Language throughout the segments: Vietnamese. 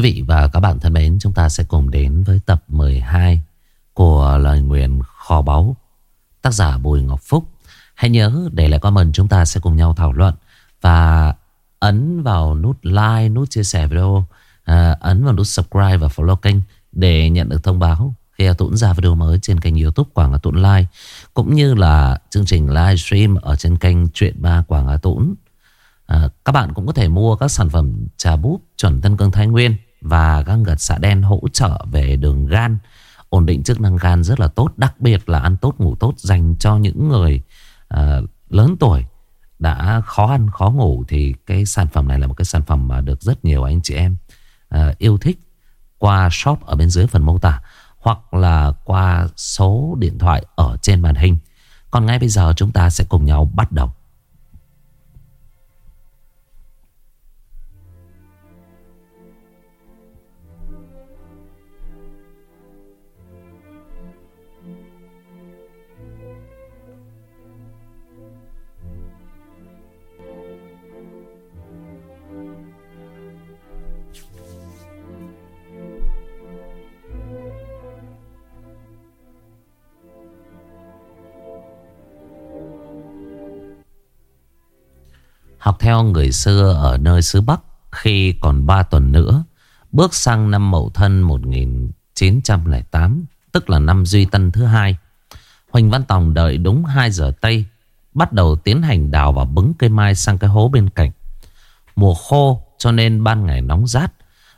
Quý vị và các bạn thân mến, chúng ta sẽ cùng đến với tập 12 của lời nguyện kho báu. Tác giả Bùi Ngọc Phúc. Hãy nhớ để lại comment chúng ta sẽ cùng nhau thảo luận và ấn vào nút like, nút chia sẻ video, à, ấn vào nút subscribe và follow kênh để nhận được thông báo khi Tuấn ra video mới trên kênh youtube Quảng Hà Tuấn Live cũng như là chương trình livestream ở trên kênh Chuyện Ba Quảng Hà Tuấn. À, các bạn cũng có thể mua các sản phẩm trà búp chuẩn Tân Cương Thái Nguyên và găng gật xạ đen hỗ trợ về đường gan, ổn định chức năng gan rất là tốt, đặc biệt là ăn tốt ngủ tốt dành cho những người à, lớn tuổi đã khó ăn khó ngủ thì cái sản phẩm này là một cái sản phẩm mà được rất nhiều anh chị em à, yêu thích qua shop ở bên dưới phần mô tả hoặc là qua số điện thoại ở trên màn hình. Còn ngay bây giờ chúng ta sẽ cùng nhau bắt đầu. Học theo người xưa ở nơi xứ Bắc khi còn 3 tuần nữa, bước sang năm Mậu Thân 1908, tức là năm Duy Tân thứ hai. Huỳnh Văn Tòng đợi đúng 2 giờ Tây, bắt đầu tiến hành đào và bứng cây mai sang cái hố bên cạnh. Mùa khô cho nên ban ngày nóng rát,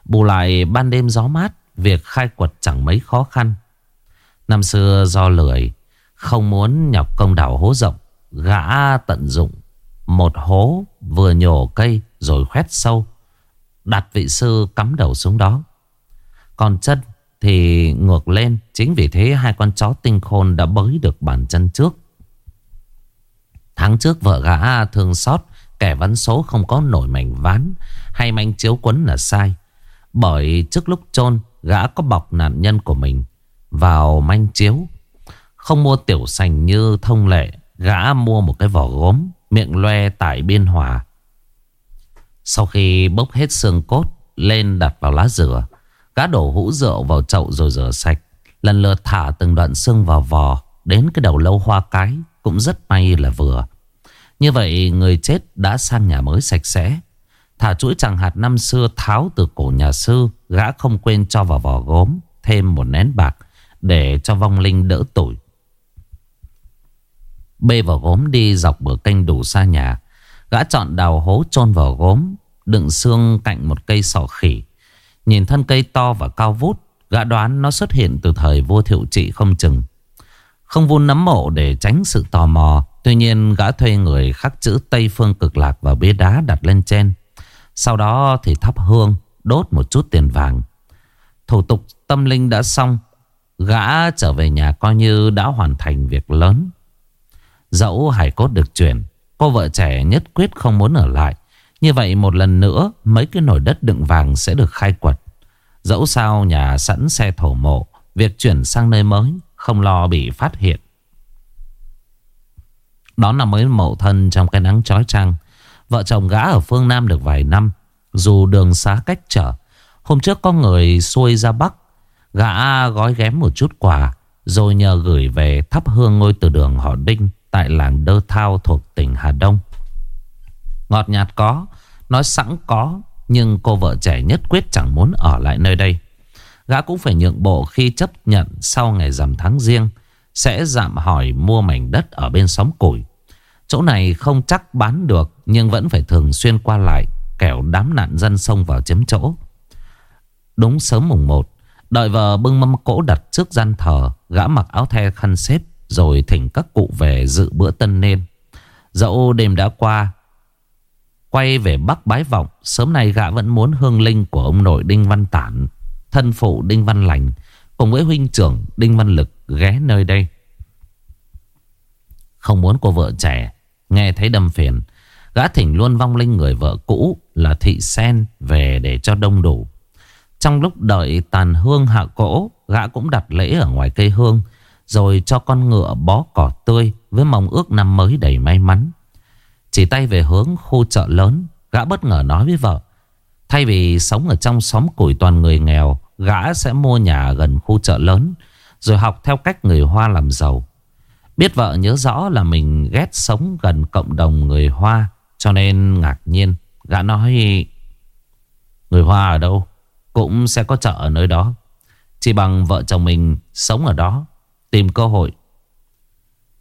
bù lại ban đêm gió mát, việc khai quật chẳng mấy khó khăn. Năm xưa do lười, không muốn nhọc công đào hố rộng, gã tận dụng một hố vừa nhổ cây rồi khoét sâu. Đặt vị sư cắm đầu xuống đó. Còn chân thì ngược lên. Chính vì thế hai con chó tinh khôn đã bới được bàn chân trước. Tháng trước vợ gã thương xót kẻ vắn số không có nổi mảnh ván hay manh chiếu quấn là sai. Bởi trước lúc chôn gã có bọc nạn nhân của mình vào manh chiếu. Không mua tiểu sành như thông lệ, gã mua một cái vỏ gốm Miệng loe tại biên hòa. Sau khi bốc hết xương cốt Lên đặt vào lá dừa, Gã đổ hũ rượu vào chậu rồi rửa sạch, Lần lượt thả từng đoạn xương vào vò Đến cái đầu lâu hoa cái Cũng rất may là vừa. Như vậy người chết đã sang nhà mới sạch sẽ. Thả chuỗi chẳng hạt năm xưa tháo từ cổ nhà sư, Gã không quên cho vào vò gốm Thêm một nén bạc Để cho vong linh đỡ tuổi Bê vào gốm đi dọc bờ kênh đủ xa nhà. Gã chọn đào hố chôn vào gốm, Đựng xương cạnh một cây sọ khỉ. Nhìn thân cây to và cao vút, Gã đoán nó xuất hiện từ thời vua thiệu trị không chừng. Không vun nấm mộ để tránh sự tò mò, Tuy nhiên gã thuê người khắc chữ Tây Phương Cực Lạc vào bia đá đặt lên trên. Sau đó thì thắp hương, Đốt một chút tiền vàng. Thủ tục tâm linh đã xong, Gã trở về nhà coi như đã hoàn thành việc lớn. Dẫu hải cốt được chuyển Cô vợ trẻ nhất quyết không muốn ở lại. Như vậy một lần nữa, Mấy cái nồi đất đựng vàng sẽ được khai quật. Dẫu sao nhà sẵn xe thổ mộ, Việc chuyển sang nơi mới Không lo bị phát hiện. Đó là mới mậu thân trong cái nắng chói trăng Vợ chồng gã ở phương Nam được vài năm, Dù đường xá cách trở. Hôm trước có người xuôi ra Bắc, Gã gói ghém một chút quà, Rồi nhờ gửi về thắp hương ngôi từ đường họ Đinh tại làng Đơ Thao thuộc tỉnh Hà Đông. Ngọt nhạt có, nói sẵn có, nhưng cô vợ trẻ nhất quyết chẳng muốn ở lại nơi đây. Gã cũng phải nhượng bộ khi chấp nhận sau ngày rằm tháng riêng sẽ dạm hỏi mua mảnh đất ở bên xóm củi. Chỗ này không chắc bán được nhưng vẫn phải thường xuyên qua lại kẻo đám nạn dân xông vào chiếm chỗ. Đúng sớm mùng 1, đợi vợ bưng mâm cỗ đặt trước gian thờ, gã mặc áo the khăn xếp rồi thỉnh các cụ về dự bữa tân nên Dẫu đêm đã qua, Quay về Bắc bái vọng, Sớm nay gã vẫn muốn hương linh của ông nội Đinh Văn Tản, Thân phụ Đinh Văn Lành, Cùng với huynh trưởng Đinh Văn Lực ghé nơi đây. Không muốn cô vợ trẻ Nghe thấy đâm phiền, Gã thỉnh luôn vong linh người vợ cũ Là Thị Sen về để cho đông đủ. Trong lúc đợi tàn hương hạ cỗ, Gã cũng đặt lễ ở ngoài cây hương rồi cho con ngựa bó cỏ tươi Với mong ước năm mới đầy may mắn. Chỉ tay về hướng khu chợ lớn, Gã bất ngờ nói với vợ, Thay vì sống ở trong xóm củi toàn người nghèo, Gã sẽ mua nhà gần khu chợ lớn, Rồi học theo cách người Hoa làm giàu. Biết vợ nhớ rõ là mình ghét sống gần cộng đồng người Hoa, Cho nên ngạc nhiên, Gã nói, Người Hoa ở đâu? Cũng sẽ có chợ ở nơi đó. Chỉ bằng vợ chồng mình sống ở đó Tìm cơ hội.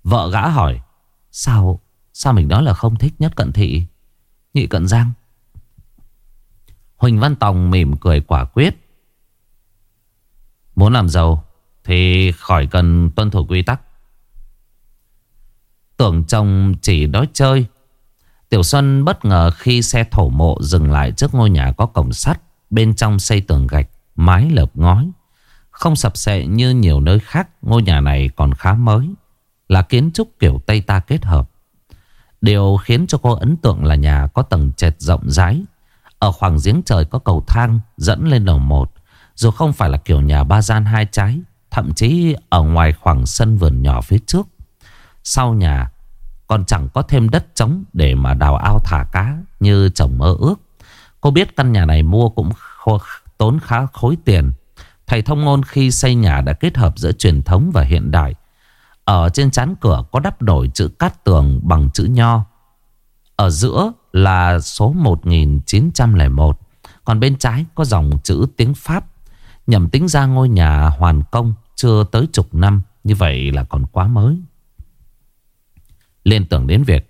Vợ gã hỏi Sao Sao mình nói là không thích nhất cận thị Nhị cận giang? Huỳnh Văn Tòng mỉm cười quả quyết. Muốn làm giàu Thì khỏi cần tuân thủ quy tắc. Tưởng chồng chỉ nói chơi Tiểu Xuân bất ngờ khi xe thổ mộ dừng lại trước ngôi nhà có cổng sắt Bên trong xây tường gạch, mái lợp ngói. Không sập sệ như nhiều nơi khác, Ngôi nhà này còn khá mới, Là kiến trúc kiểu Tây ta kết hợp Điều khiến cho cô ấn tượng là nhà có tầng trệt rộng rãi, Ở khoảng giếng trời có cầu thang dẫn lên lầu một, Dù không phải là kiểu nhà ba gian hai trái, Thậm chí ở ngoài khoảng sân vườn nhỏ phía trước Sau nhà, còn chẳng có thêm đất trống để mà đào ao thả cá như chồng mơ ước. Cô biết căn nhà này mua cũng tốn khá khối tiền. Thầy thông ngôn khi xây nhà đã kết hợp giữa truyền thống và hiện đại. Ở trên chán cửa có đắp nổi chữ cát tường bằng chữ nho. Ở giữa là số 1901. Còn bên trái có dòng chữ tiếng Pháp. Nhằm tính ra ngôi nhà hoàn công chưa tới chục năm. Như vậy là còn quá mới. Liên tưởng đến việc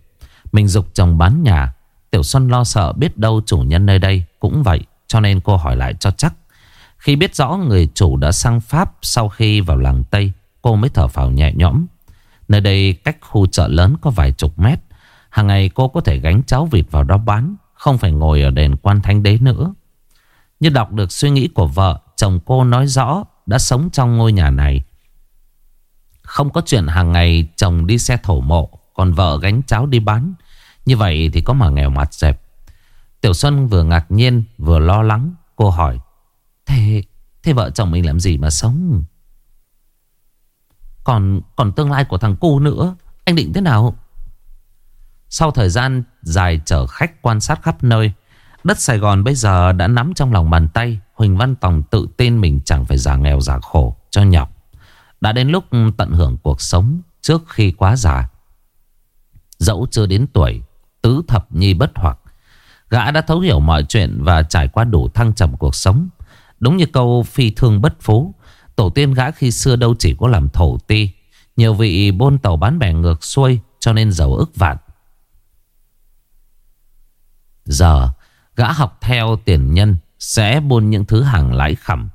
Mình dục chồng bán nhà, Tiểu Xuân lo sợ biết đâu chủ nhân nơi đây Cũng vậy, cho nên cô hỏi lại cho chắc khi biết rõ người chủ đã sang Pháp Sau khi vào làng Tây, Cô mới thở phào nhẹ nhõm. Nơi đây cách khu chợ lớn có vài chục mét. Hàng ngày cô có thể gánh cháo vịt vào đó bán, Không phải ngồi ở đền quan thánh đế nữa. Như đọc được suy nghĩ của vợ, Chồng cô nói rõ Đã sống trong ngôi nhà này. Không có chuyện hàng ngày chồng đi xe thổ mộ, còn vợ gánh cháo đi bán. Như vậy thì có mà nghèo mặt dẹp. Tiểu Xuân vừa ngạc nhiên, vừa lo lắng, Cô hỏi Thế, thế vợ chồng mình làm gì mà sống? Còn còn tương lai của thằng cu nữa Anh định thế nào? Sau thời gian dài chở khách quan sát khắp nơi Đất Sài Gòn bây giờ đã nắm trong lòng bàn tay Huỳnh Văn Tòng tự tin mình chẳng phải giả nghèo giả khổ cho nhọc. Đã đến lúc tận hưởng cuộc sống trước khi quá già. Dẫu chưa đến tuổi Tứ thập nhi bất hoặc Gã đã thấu hiểu mọi chuyện Và trải qua đủ thăng trầm cuộc sống. Đúng như câu phi thương bất phú, Tổ tiên gã khi xưa đâu chỉ có làm thổ ti Nhiều vị bôn tàu bán bè ngược xuôi Cho nên giàu ức vạn. Giờ, Gã học theo tiền nhân Sẽ buôn những thứ hàng lãi khẩm.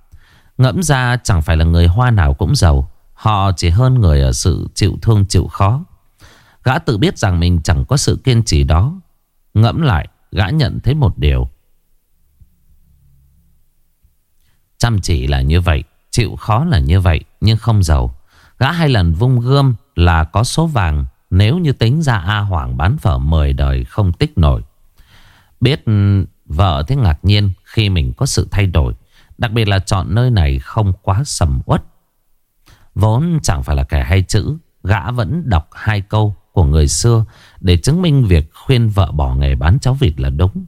Ngẫm ra chẳng phải là người hoa nào cũng giàu, Họ chỉ hơn người ở sự chịu thương chịu khó. Gã tự biết rằng mình chẳng có sự kiên trì đó. Ngẫm lại, Gã nhận thấy một điều. Chăm chỉ là như vậy Chịu khó là như vậy Nhưng không giàu. Gã hai lần vung gươm là có số vàng Nếu như tính ra A Hoàng bán phở 10 đời không tích nổi. Biết ừ, vợ thế ngạc nhiên Khi mình có sự thay đổi Đặc biệt là chọn nơi này không quá sầm uất. Vốn chẳng phải là kẻ hay chữ Gã vẫn đọc hai câu của người xưa để chứng minh việc khuyên vợ bỏ nghề bán cháo vịt là đúng.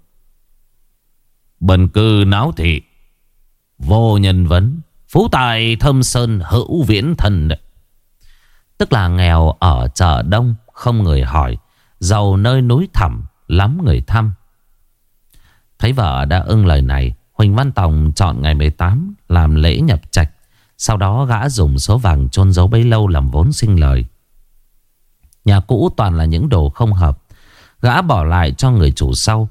Bần cư náo thị, vô nhân vấn, phú tài thâm sơn hữu viễn thần. Tức là nghèo ở chợ đông, không người hỏi, giàu nơi núi thẳm, lắm người thăm. Thấy vợ đã ưng lời này, Huỳnh Văn Tòng chọn ngày 18 làm lễ nhập trạch. Sau đó gã dùng số vàng chôn giấu bấy lâu làm vốn sinh lời. Nhà cũ toàn là những đồ không hợp Gã bỏ lại cho người chủ sau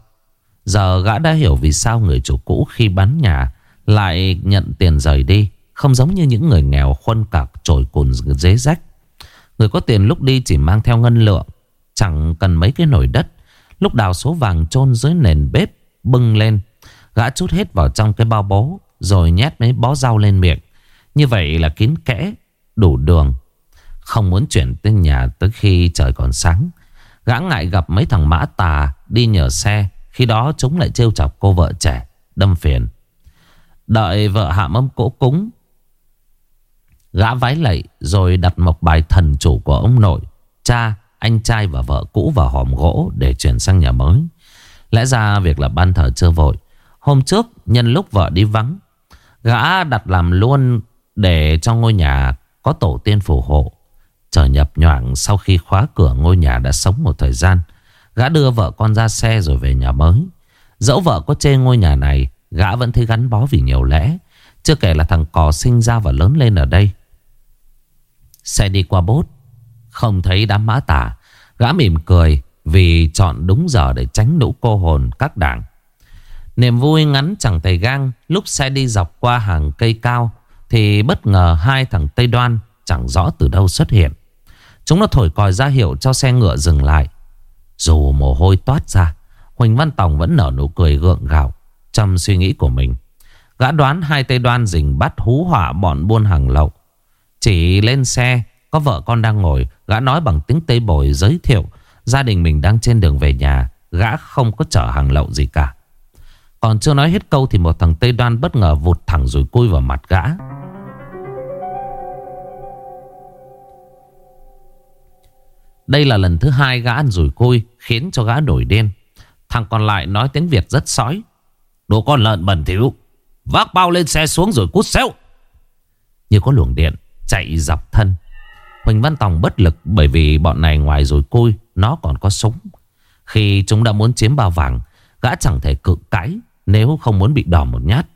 Giờ gã đã hiểu vì sao người chủ cũ khi bán nhà lại nhận tiền rời đi. Không giống như những người nghèo khuân cạc trồi cùn dế rách. Người có tiền lúc đi chỉ mang theo ngân lượng. Chẳng cần mấy cái nồi đất. Lúc đào số vàng chôn dưới nền bếp, Bưng lên. Gã chút hết vào trong cái bao bố, Rồi nhét mấy bó rau lên miệng. Như vậy là kín kẽ, Đủ đường. Không muốn chuyển tới nhà tới khi trời còn sáng. Gã ngại gặp mấy thằng mã tà Đi nhờ xe. Khi đó chúng lại trêu chọc cô vợ trẻ, Đâm phiền. Đợi vợ hạ mâm cỗ cúng. Gã vái lạy Rồi đặt một bài thần chủ của ông nội Cha, anh trai và vợ cũ vào hòm gỗ Để chuyển sang nhà mới. Lẽ ra việc là ban thờ chưa vội. Hôm trước nhân lúc vợ đi vắng Gã đặt làm luôn Để cho ngôi nhà có tổ tiên phù hộ. Trời nhập nhoảng sau khi khóa cửa ngôi nhà đã sống một thời gian Gã đưa vợ con ra xe rồi về nhà mới. Dẫu vợ có chê ngôi nhà này Gã vẫn thấy gắn bó vì nhiều lẽ, Chưa kể là thằng cò sinh ra và lớn lên ở đây. Xe đi qua bốt, Không thấy đám mã tả Gã mỉm cười Vì chọn đúng giờ để tránh nũ cô hồn các đảng. Niềm vui ngắn chẳng tay gang, Lúc xe đi dọc qua hàng cây cao Thì bất ngờ hai thằng Tây Đoan Chẳng rõ từ đâu xuất hiện. Chúng nó thổi còi ra hiệu cho xe ngựa dừng lại. Dù mồ hôi toát ra, Huỳnh Văn Tòng vẫn nở nụ cười gượng gạo. Trong suy nghĩ của mình. Gã đoán hai Tây Đoan rình bắt hú họa bọn buôn hàng lậu. Chỉ lên xe, Có vợ con đang ngồi, Gã nói bằng tiếng Tây Bồi giới thiệu, Gia đình mình đang trên đường về nhà, Gã không có chở hàng lậu gì cả. Còn chưa nói hết câu Thì một thằng Tây Đoan bất ngờ vụt thẳng rồi cui vào mặt gã. Đây là lần thứ hai gã ăn rủi côi, Khiến cho gã nổi điên. Thằng còn lại nói tiếng Việt rất sói Đồ con lợn bẩn thỉu. Vác bao lên xe xuống rồi cút xéo. Như có luồng điện chạy dọc thân. Huỳnh Văn Tòng bất lực Bởi vì bọn này ngoài rồi côi, Nó còn có súng. Khi chúng đã muốn chiếm bao vàng, Gã chẳng thể cự cãi Nếu không muốn bị đỏ một nhát.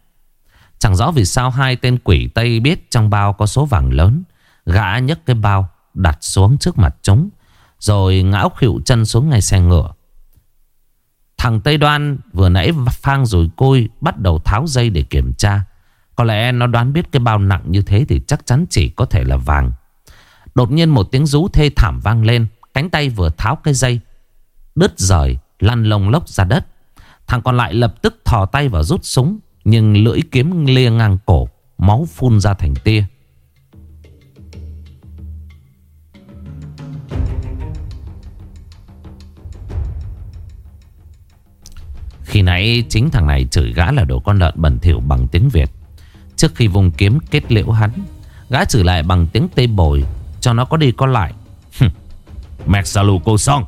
Chẳng rõ vì sao hai tên quỷ Tây biết trong bao có số vàng lớn, Gã nhấc cái bao đặt xuống trước mặt chúng, Rồi ngã khịu chân xuống ngay xe ngựa. Thằng Tây Đoan vừa nãy phang rồi côi bắt đầu tháo dây để kiểm tra. Có lẽ nó đoán biết cái bao nặng như thế thì chắc chắn chỉ có thể là vàng. Đột nhiên một tiếng rú thê thảm vang lên. Cánh tay vừa tháo cái dây. Đứt rời, lăn lông lốc ra đất. Thằng còn lại lập tức thò tay vào rút súng. Nhưng lưỡi kiếm lia ngang cổ. Máu phun ra thành tia. Khi nãy chính thằng này chửi gã là đồ con lợn bẩn thỉu bằng tiếng Việt. Trước khi vùng kiếm kết liễu hắn, Gã chửi lại bằng tiếng tây bồi, Cho nó có đi có lại. Mẹ lù cô xong.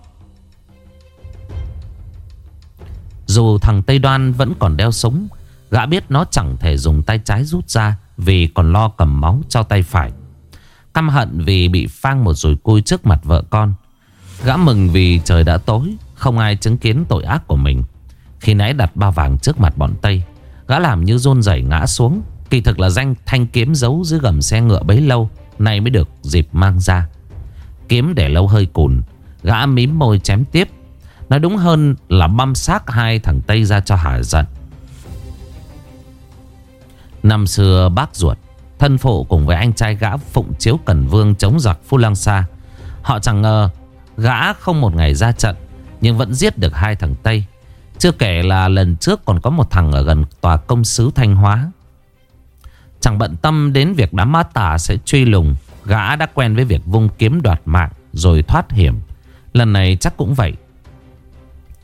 Dù thằng Tây Đoan vẫn còn đeo súng, Gã biết nó chẳng thể dùng tay trái rút ra Vì còn lo cầm máu cho tay phải. Căm hận vì bị phang một rồi cui trước mặt vợ con. Gã mừng vì trời đã tối, Không ai chứng kiến tội ác của mình khi nãy đặt ba vàng trước mặt bọn Tây. Gã làm như rôn rẩy ngã xuống. Kỳ thực là danh thanh kiếm giấu dưới gầm xe ngựa bấy lâu, Nay mới được dịp mang ra. Kiếm để lâu hơi cùn, Gã mím môi chém tiếp. Nói đúng hơn là băm xác hai thằng Tây ra cho hả giận. Năm xưa bác ruột, Thân phụ cùng với anh trai gã Phụng Chiếu Cần Vương chống giặc Phu Lang Sa. Họ chẳng ngờ Gã không một ngày ra trận, Nhưng vẫn giết được hai thằng Tây chưa kể là lần trước còn có một thằng ở gần tòa công sứ Thanh Hóa. Chẳng bận tâm đến việc đám ma tà sẽ truy lùng. Gã đã quen với việc vung kiếm đoạt mạng rồi thoát hiểm. Lần này chắc cũng vậy.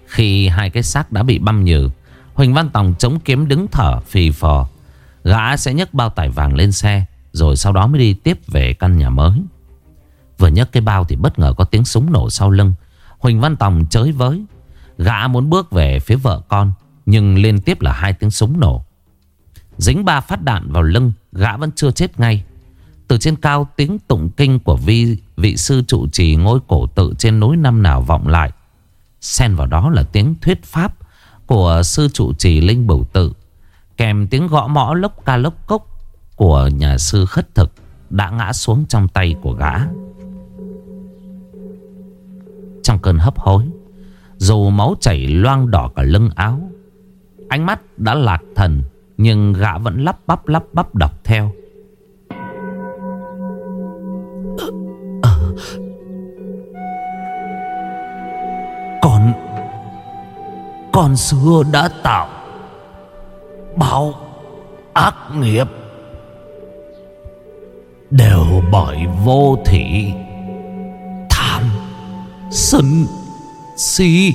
Khi hai cái xác đã bị băm nhừ, Huỳnh Văn Tòng chống kiếm đứng thở phì phò. Gã sẽ nhấc bao tải vàng lên xe rồi sau đó mới đi tiếp về căn nhà mới. Vừa nhấc cái bao thì bất ngờ có tiếng súng nổ sau lưng. Huỳnh Văn Tòng chới với Gã muốn bước về phía vợ con Nhưng liên tiếp là hai tiếng súng nổ. Dính ba phát đạn vào lưng Gã vẫn chưa chết ngay. Từ trên cao tiếng tụng kinh của vi, vị sư trụ trì ngôi cổ tự trên núi năm nào vọng lại. Xen vào đó là tiếng thuyết pháp Của sư trụ trì Linh Bửu Tự Kèm tiếng gõ mõ lốc ca lốc cốc Của nhà sư khất thực Đã ngã xuống trong tay của gã. Trong cơn hấp hối dù máu chảy loang đỏ cả lưng áo. Ánh mắt đã lạc thần, Nhưng gã vẫn lắp bắp lắp bắp đọc theo. Con Con xưa đã tạo Bao ác nghiệp. Đều bởi vô thị Tham sinh si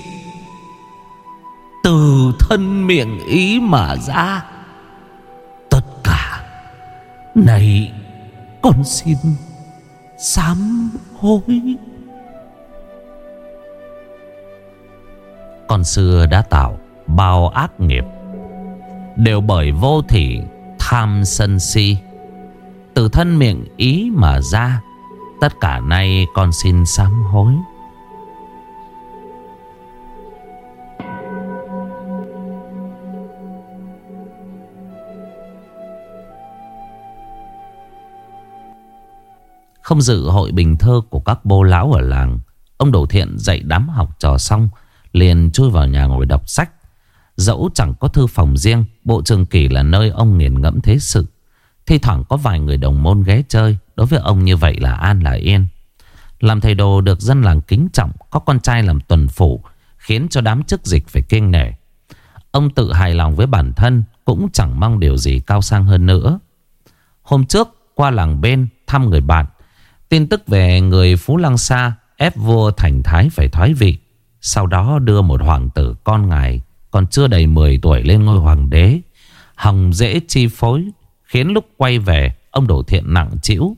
Từ thân miệng ý mà ra, Tất cả Này Con xin Sám hối. Con xưa đã tạo Bao ác nghiệp, Đều bởi vô thị tham sân si. Từ thân miệng ý mà ra, Tất cả nay con xin sám hối. Không dự hội bình thơ của các bô lão ở làng, Ông Đồ Thiện dạy đám học trò xong, Liền chui vào nhà ngồi đọc sách. Dẫu chẳng có thư phòng riêng, Bộ trường kỷ là nơi ông nghiền ngẫm thế sự. Thi thoảng có vài người đồng môn ghé chơi, Đối với ông như vậy là an là yên. Làm thầy đồ được dân làng kính trọng, Có con trai làm tuần phủ Khiến cho đám chức dịch phải kinh nể. Ông tự hài lòng với bản thân, Cũng chẳng mong điều gì cao sang hơn nữa. Hôm trước, qua làng bên thăm người bạn Tin tức về người Phú Lăng Sa ép vua Thành Thái phải thoái vị. Sau đó đưa một hoàng tử con ngài, còn chưa đầy 10 tuổi lên ngôi hoàng đế. Hồng dễ chi phối, khiến lúc quay về, ông đổ thiện nặng chịu.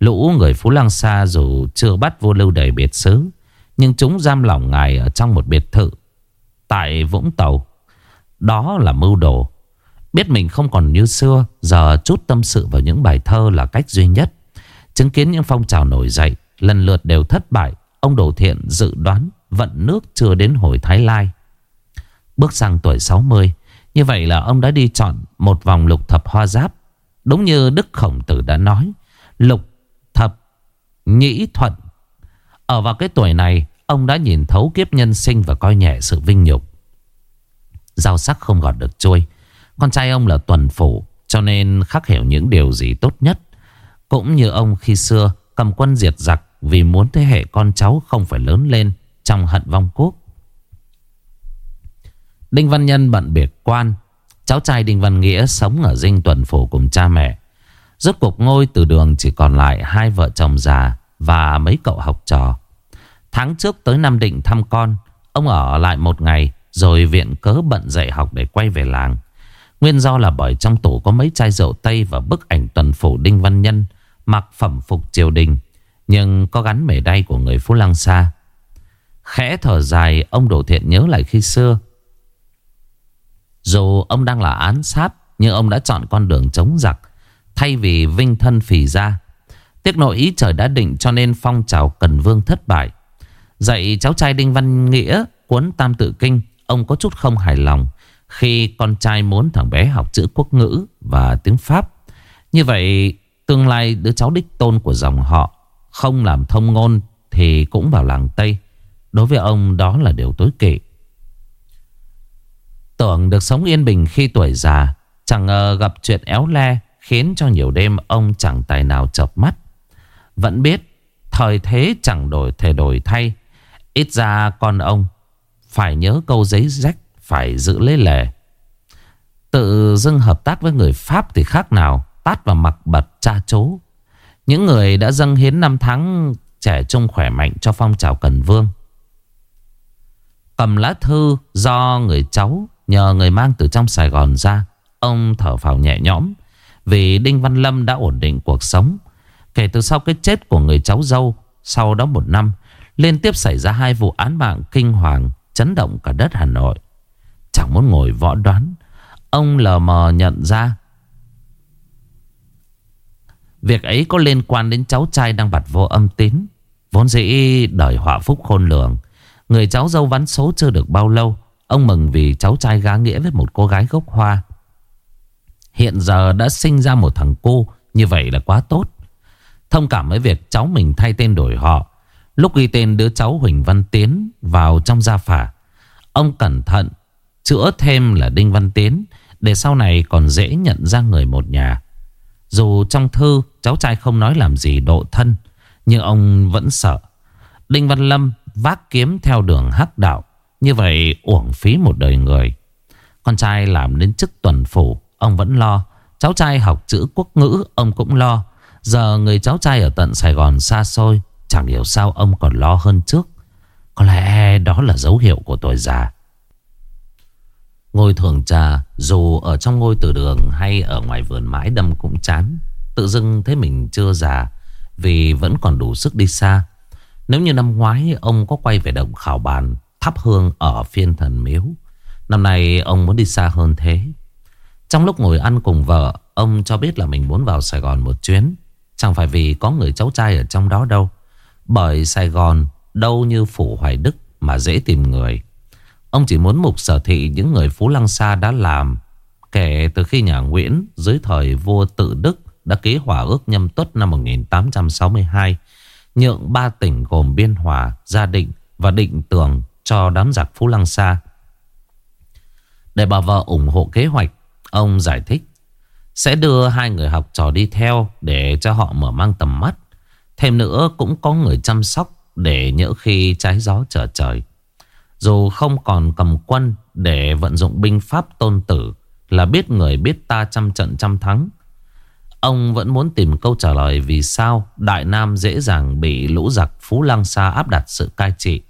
Lũ người Phú Lăng Sa dù chưa bắt vua lưu đầy biệt xứ, nhưng chúng giam lỏng ngài ở trong một biệt thự tại Vũng Tàu. Đó là mưu đồ. Biết mình không còn như xưa, Giờ chút tâm sự vào những bài thơ là cách duy nhất Chứng kiến những phong trào nổi dậy, Lần lượt đều thất bại. Ông Đồ Thiện dự đoán vận nước chưa đến hồi Thái Lai. Bước sang tuổi 60 Như vậy là ông đã đi chọn một vòng lục thập hoa giáp. Đúng như Đức Khổng Tử đã nói, Lục thập nhĩ thuận. Ở vào cái tuổi này, Ông đã nhìn thấu kiếp nhân sinh và coi nhẹ sự vinh nhục. Giao sắc không gọt được trôi Con trai ông là tuần phủ, Cho nên khắc hiểu những điều gì tốt nhất cũng như ông khi xưa cầm quân diệt giặc vì muốn thế hệ con cháu không phải lớn lên trong hận vong quốc. Đinh Văn Nhân bận biệt quan, cháu trai Đinh Văn Nghĩa sống ở dinh tuần phủ cùng cha mẹ. Rốt cuộc ngôi từ đường chỉ còn lại hai vợ chồng già và mấy cậu học trò. Tháng trước tới Nam Định thăm con, ông ở lại một ngày rồi viện cớ bận dạy học để quay về làng. Nguyên do là bởi trong tủ có mấy chai rượu Tây và bức ảnh tuần phủ Đinh Văn Nhân Mặc phẩm phục triều đình, Nhưng có gắn mề đay của người Phú Lăng Sa. Khẽ thở dài, Ông Đỗ Thiện nhớ lại khi xưa. Dù ông đang là án sát Nhưng ông đã chọn con đường chống giặc, Thay vì vinh thân phì ra. Tiếc nội ý trời đã định cho nên phong trào Cần Vương thất bại. Dạy cháu trai Đinh Văn Nghĩa Cuốn Tam Tự Kinh, Ông có chút không hài lòng Khi con trai muốn thằng bé học chữ quốc ngữ Và tiếng Pháp. Như vậy Tương lai đứa cháu đích tôn của dòng họ Không làm thông ngôn Thì cũng vào làng Tây. Đối với ông, đó là điều tối kỵ. Tưởng được sống yên bình khi tuổi già, Chẳng ngờ gặp chuyện éo le Khiến cho nhiều đêm ông chẳng tài nào chợp mắt. Vẫn biết Thời thế chẳng đổi thể đổi thay. Ít ra con ông Phải nhớ câu giấy rách, Phải giữ lấy lề. Tự dưng hợp tác với người Pháp thì khác nào. Tát vào mặt bật cha chố. Những người đã dâng hiến năm tháng Trẻ trung khỏe mạnh cho phong trào Cần Vương. Cầm lá thư do người cháu Nhờ người mang từ trong Sài Gòn ra. Ông thở phào nhẹ nhõm Vì Đinh Văn Lâm đã ổn định cuộc sống. Kể từ sau cái chết của người cháu dâu, Sau đó một năm, Liên tiếp xảy ra hai vụ án mạng kinh hoàng, Chấn động cả đất Hà Nội. Chẳng muốn ngồi võ đoán, Ông lờ mờ nhận ra Việc ấy có liên quan đến cháu trai đang bặt vô âm tín. Vốn dĩ đời họa phúc khôn lường. Người cháu dâu vắn số chưa được bao lâu, Ông mừng vì cháu trai gá nghĩa với một cô gái gốc hoa. Hiện giờ đã sinh ra một thằng cô Như vậy là quá tốt. Thông cảm với việc cháu mình thay tên đổi họ. Lúc ghi tên đứa cháu Huỳnh Văn Tiến vào trong gia phả, Ông cẩn thận chữa thêm là Đinh Văn Tiến, Để sau này còn dễ nhận ra người một nhà dù trong thư, cháu trai không nói làm gì độ thân, Nhưng ông vẫn sợ. Đinh Văn Lâm vác kiếm theo đường hắc đạo, Như vậy uổng phí một đời người. Con trai làm đến chức tuần phủ, Ông vẫn lo. Cháu trai học chữ quốc ngữ, Ông cũng lo. Giờ người cháu trai ở tận Sài Gòn xa xôi, Chẳng hiểu sao ông còn lo hơn trước. Có lẽ đó là dấu hiệu của tuổi già ngồi thường trà, dù ở trong ngôi từ đường hay ở ngoài vườn mãi đâm cũng chán. Tự dưng thấy mình chưa già, vì vẫn còn đủ sức đi xa. Nếu như năm ngoái, ông có quay về động khảo bàn thắp hương ở phiên thần miếu. Năm nay, ông muốn đi xa hơn thế. Trong lúc ngồi ăn cùng vợ, Ông cho biết là mình muốn vào Sài Gòn một chuyến Chẳng phải vì có người cháu trai ở trong đó đâu Bởi Sài Gòn đâu như phủ Hoài Đức mà dễ tìm người Ông chỉ muốn mục sở thị những người Phú Lăng Sa đã làm Kể từ khi nhà Nguyễn dưới thời vua tự Đức đã ký hòa ước nhâm tuất năm 1862 nhượng ba tỉnh gồm Biên Hòa, Gia Định và Định Tường cho đám giặc Phú Lăng Sa. Để bà vợ ủng hộ kế hoạch, ông giải thích sẽ đưa hai người học trò đi theo để cho họ mở mang tầm mắt. Thêm nữa cũng có người chăm sóc để nhỡ khi trái gió trở trời. Dù không còn cầm quân để vận dụng binh pháp tôn tử là biết người biết ta trăm trận trăm thắng. Ông vẫn muốn tìm câu trả lời vì sao Đại Nam dễ dàng bị lũ giặc Phú Lăng Sa áp đặt sự cai trị.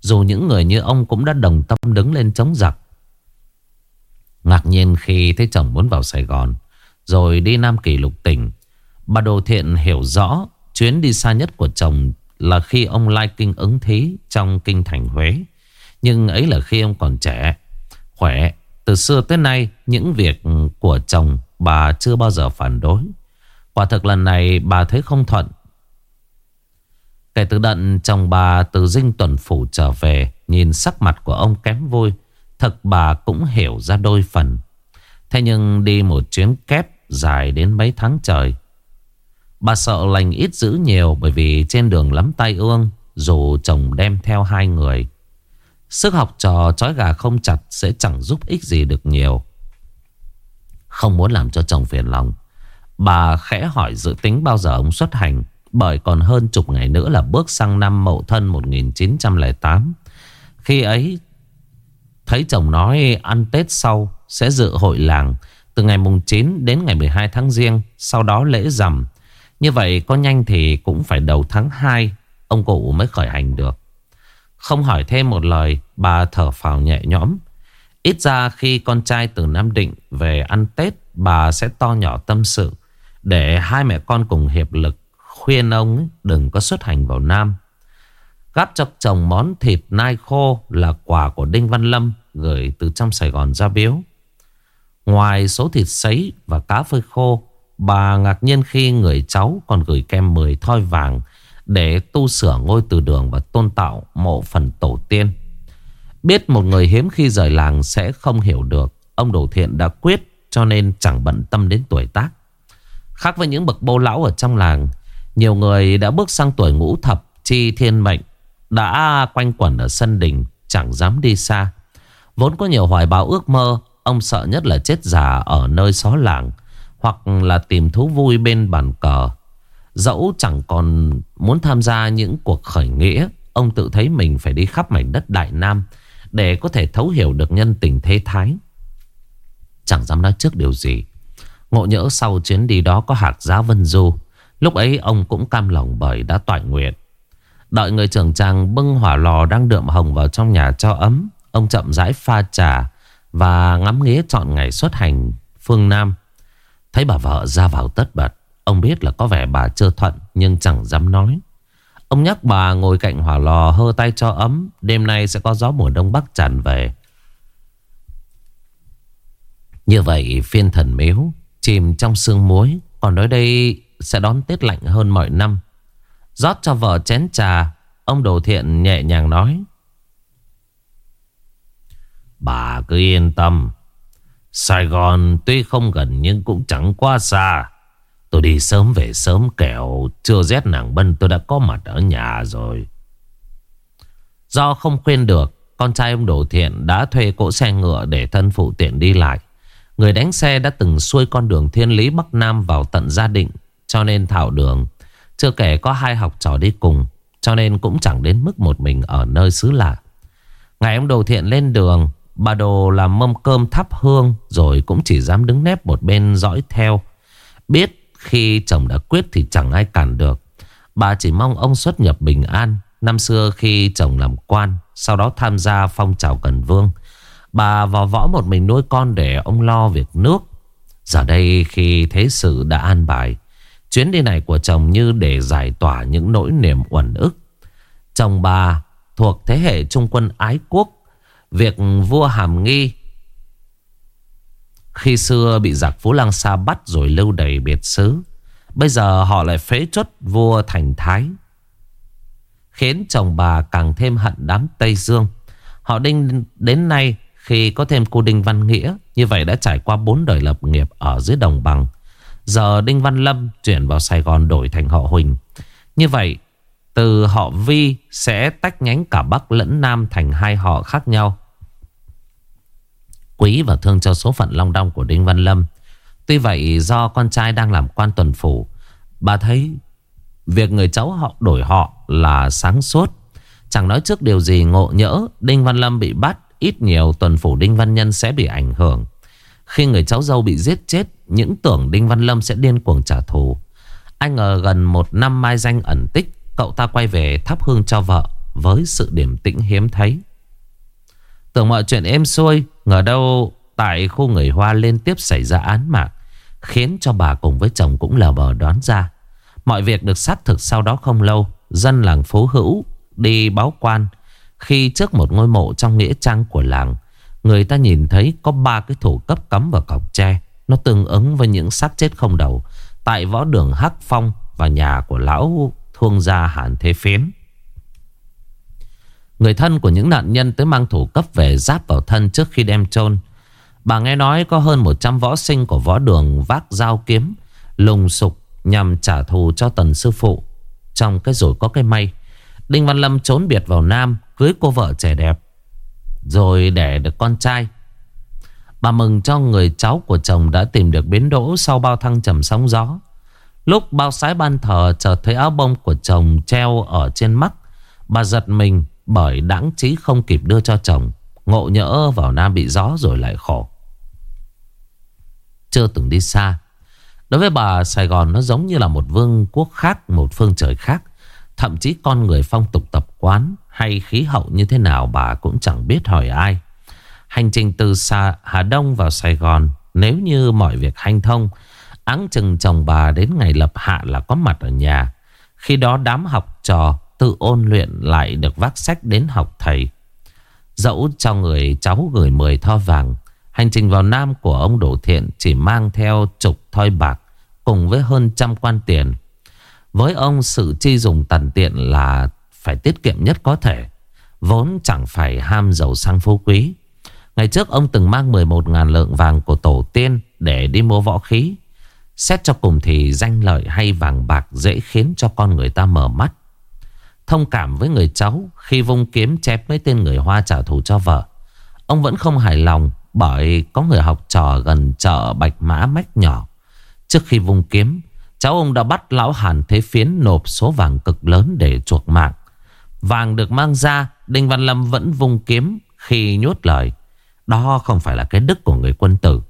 Dù những người như ông cũng đã đồng tâm đứng lên chống giặc. Ngạc nhiên khi thấy chồng muốn vào Sài Gòn, Rồi đi Nam Kỳ lục tỉnh, Bà Đồ Thiện hiểu rõ Chuyến đi xa nhất của chồng Là khi ông lai kinh ứng thí Trong kinh thành Huế nhưng ấy là khi ông còn trẻ, Khỏe. Từ xưa tới nay, Những việc của chồng Bà chưa bao giờ phản đối. Quả thực lần này bà thấy không thuận. Kể từ đận chồng bà từ dinh tuần phủ trở về, Nhìn sắc mặt của ông kém vui, Thật bà cũng hiểu ra đôi phần. Thế nhưng đi một chuyến kép dài đến mấy tháng trời, Bà sợ lành ít giữ nhiều Bởi vì trên đường lắm tay ương, Dù chồng đem theo hai người Sức học trò trói gà không chặt Sẽ chẳng giúp ích gì được nhiều Không muốn làm cho chồng phiền lòng Bà khẽ hỏi dự tính bao giờ ông xuất hành Bởi còn hơn chục ngày nữa là bước sang năm Mậu Thân 1908 Khi ấy Thấy chồng nói ăn Tết sau sẽ dự hội làng từ ngày mùng 9 đến ngày 12 tháng riêng, sau đó lễ rằm. Như vậy có nhanh thì cũng phải đầu tháng 2 ông cụ mới khởi hành được. Không hỏi thêm một lời, bà thở phào nhẹ nhõm. Ít ra khi con trai từ Nam Định về ăn Tết, bà sẽ to nhỏ tâm sự để hai mẹ con cùng hiệp lực khuyên ông đừng có xuất hành vào Nam. Gắp cho chồng món thịt nai khô là quà của Đinh Văn Lâm gửi từ trong Sài Gòn ra biếu. Ngoài số thịt sấy và cá phơi khô, bà ngạc nhiên khi người cháu còn gửi kem 10 thoi vàng để tu sửa ngôi từ đường và tôn tạo mộ phần tổ tiên. Biết một người hiếm khi rời làng sẽ không hiểu được, ông Đồ Thiện đã quyết cho nên chẳng bận tâm đến tuổi tác. Khác với những bậc bô lão ở trong làng, nhiều người đã bước sang tuổi ngũ thập chi thiên mệnh đã quanh quẩn ở sân đình Chẳng dám đi xa Vốn có nhiều hoài bão ước mơ Ông sợ nhất là chết già ở nơi xó làng Hoặc là tìm thú vui bên bàn cờ Dẫu chẳng còn muốn tham gia những cuộc khởi nghĩa, Ông tự thấy mình phải đi khắp mảnh đất Đại Nam Để có thể thấu hiểu được nhân tình thế thái Chẳng dám nói trước điều gì Ngộ nhỡ sau chuyến đi đó có hạt giá vân du, Lúc ấy ông cũng cam lòng bởi đã toại nguyện Đợi người trưởng chàng bưng hỏa lò đang đượm hồng vào trong nhà cho ấm. Ông chậm rãi pha trà và ngắm nghía chọn ngày xuất hành phương Nam. Thấy bà vợ ra vào tất bật. Ông biết là có vẻ bà chưa thuận nhưng chẳng dám nói. Ông nhắc bà ngồi cạnh hỏa lò hơ tay cho ấm. Đêm nay sẽ có gió mùa đông bắc tràn về. Như vậy phiên thần miếu chìm trong sương muối. Còn nơi đây sẽ đón Tết lạnh hơn mọi năm. rót cho vợ chén trà, ông Đồ Thiện nhẹ nhàng nói. Bà cứ yên tâm. Sài Gòn tuy không gần nhưng cũng chẳng quá xa. Tôi đi sớm về sớm kẻo chưa rét nàng bân tôi đã có mặt ở nhà rồi. Do không khuyên được, con trai ông Đồ Thiện đã thuê cỗ xe ngựa để thân phụ tiện đi lại. Người đánh xe đã từng xuôi con đường thiên lý Bắc Nam vào tận gia định, cho nên thảo đường. Chưa kể có hai học trò đi cùng, cho nên cũng chẳng đến mức một mình ở nơi xứ lạ. Ngày ông Đồ Thiện lên đường, bà Đồ làm mâm cơm thắp hương rồi cũng chỉ dám đứng nép một bên dõi theo. Biết khi chồng đã quyết thì chẳng ai cản được. Bà chỉ mong ông xuất nhập bình an. Năm xưa khi chồng làm quan, sau đó tham gia phong trào cần vương. Bà vào võ một mình nuôi con để ông lo việc nước. Giờ đây khi thế sự đã an bài, chuyến đi này của chồng như để giải tỏa những nỗi niềm uẩn ức. Chồng bà thuộc thế hệ trung quân ái quốc, việc vua hàm nghi khi xưa bị giặc Phú Lang Sa bắt rồi lưu đầy biệt xứ, Bây giờ họ lại phế chốt vua thành thái. Khiến chồng bà càng thêm hận đám Tây Dương. Họ đinh đến nay khi có thêm cô Đinh Văn Nghĩa, Như vậy đã trải qua bốn đời lập nghiệp ở dưới đồng bằng. Giờ Đinh Văn Lâm chuyển vào Sài Gòn đổi thành họ Huỳnh. Như vậy, từ họ Vi sẽ tách nhánh cả Bắc lẫn Nam thành hai họ khác nhau. Quý và thương cho số phận long đong của Đinh Văn Lâm. Tuy vậy, do con trai đang làm quan tuần phủ, Bà thấy việc người cháu họ đổi họ là sáng suốt. Chẳng nói trước điều gì ngộ nhỡ, Đinh Văn Lâm bị bắt, Ít nhiều tuần phủ Đinh Văn Nhân sẽ bị ảnh hưởng. Khi người cháu dâu bị giết chết, Những tưởng Đinh Văn Lâm sẽ điên cuồng trả thù. Anh ngờ gần một năm mai danh ẩn tích, Cậu ta quay về thắp hương cho vợ Với sự điểm tĩnh hiếm thấy. Tưởng mọi chuyện êm xuôi, Ngờ đâu tại khu người Hoa liên tiếp xảy ra án mạng, Khiến cho bà cùng với chồng cũng lờ bờ đoán ra. Mọi việc được xác thực sau đó không lâu, Dân làng phố hữu đi báo quan. Khi trước một ngôi mộ trong nghĩa trang của làng, Người ta nhìn thấy có ba cái thủ cấp cắm vào cọc tre. Nó tương ứng với những xác chết không đầu Tại võ đường Hắc Phong và nhà của lão thương gia Hàn Thế Phiến Người thân của những nạn nhân tới mang thủ cấp về giáp vào thân trước khi đem chôn. Bà nghe nói có hơn 100 võ sinh của võ đường vác dao kiếm, Lùng sục nhằm trả thù cho tần sư phụ. Trong cái rồi có cái may, Đinh Văn Lâm trốn biệt vào Nam, Cưới cô vợ trẻ đẹp, Rồi đẻ được con trai. Bà mừng cho người cháu của chồng đã tìm được biến đỗ Sau bao thăng trầm sóng gió. Lúc bao sái ban thờ, chợt thấy áo bông của chồng treo ở trên mắt, Bà giật mình bởi đáng trí không kịp đưa cho chồng, Ngộ nhỡ vào Nam bị gió rồi lại khổ. Chưa từng đi xa, Đối với bà Sài Gòn nó giống như là một vương quốc khác, Một phương trời khác. Thậm chí con người phong tục tập quán Hay khí hậu như thế nào bà cũng chẳng biết hỏi ai. Hành trình từ xa Hà Đông vào Sài Gòn, Nếu như mọi việc hanh thông, Áng chừng chồng bà đến ngày lập hạ là có mặt ở nhà. Khi đó đám học trò tự ôn luyện lại được vác sách đến học thầy. Dẫu cho người cháu gửi 10 tho vàng, Hành trình vào Nam của ông Đỗ Thiện chỉ mang theo chục thoi bạc Cùng với hơn trăm quan tiền. Với ông, sự chi dùng tần tiện là phải tiết kiệm nhất có thể, Vốn chẳng phải ham giàu sang phú quý. Ngày trước ông từng mang 11.000 lượng vàng của tổ tiên để đi mua võ khí. Xét cho cùng thì danh lợi hay vàng bạc dễ khiến cho con người ta mở mắt. Thông cảm với người cháu khi vung kiếm chép mấy tên người Hoa trả thù cho vợ. Ông vẫn không hài lòng bởi có người học trò gần chợ Bạch Mã mách nhỏ. Trước khi vung kiếm, cháu ông đã bắt lão Hàn Thế Phiến nộp số vàng cực lớn để chuộc mạng. Vàng được mang ra, Đinh Văn Lâm vẫn vung kiếm khi nhốt lời. Đó không phải là cái đức của người quân tử.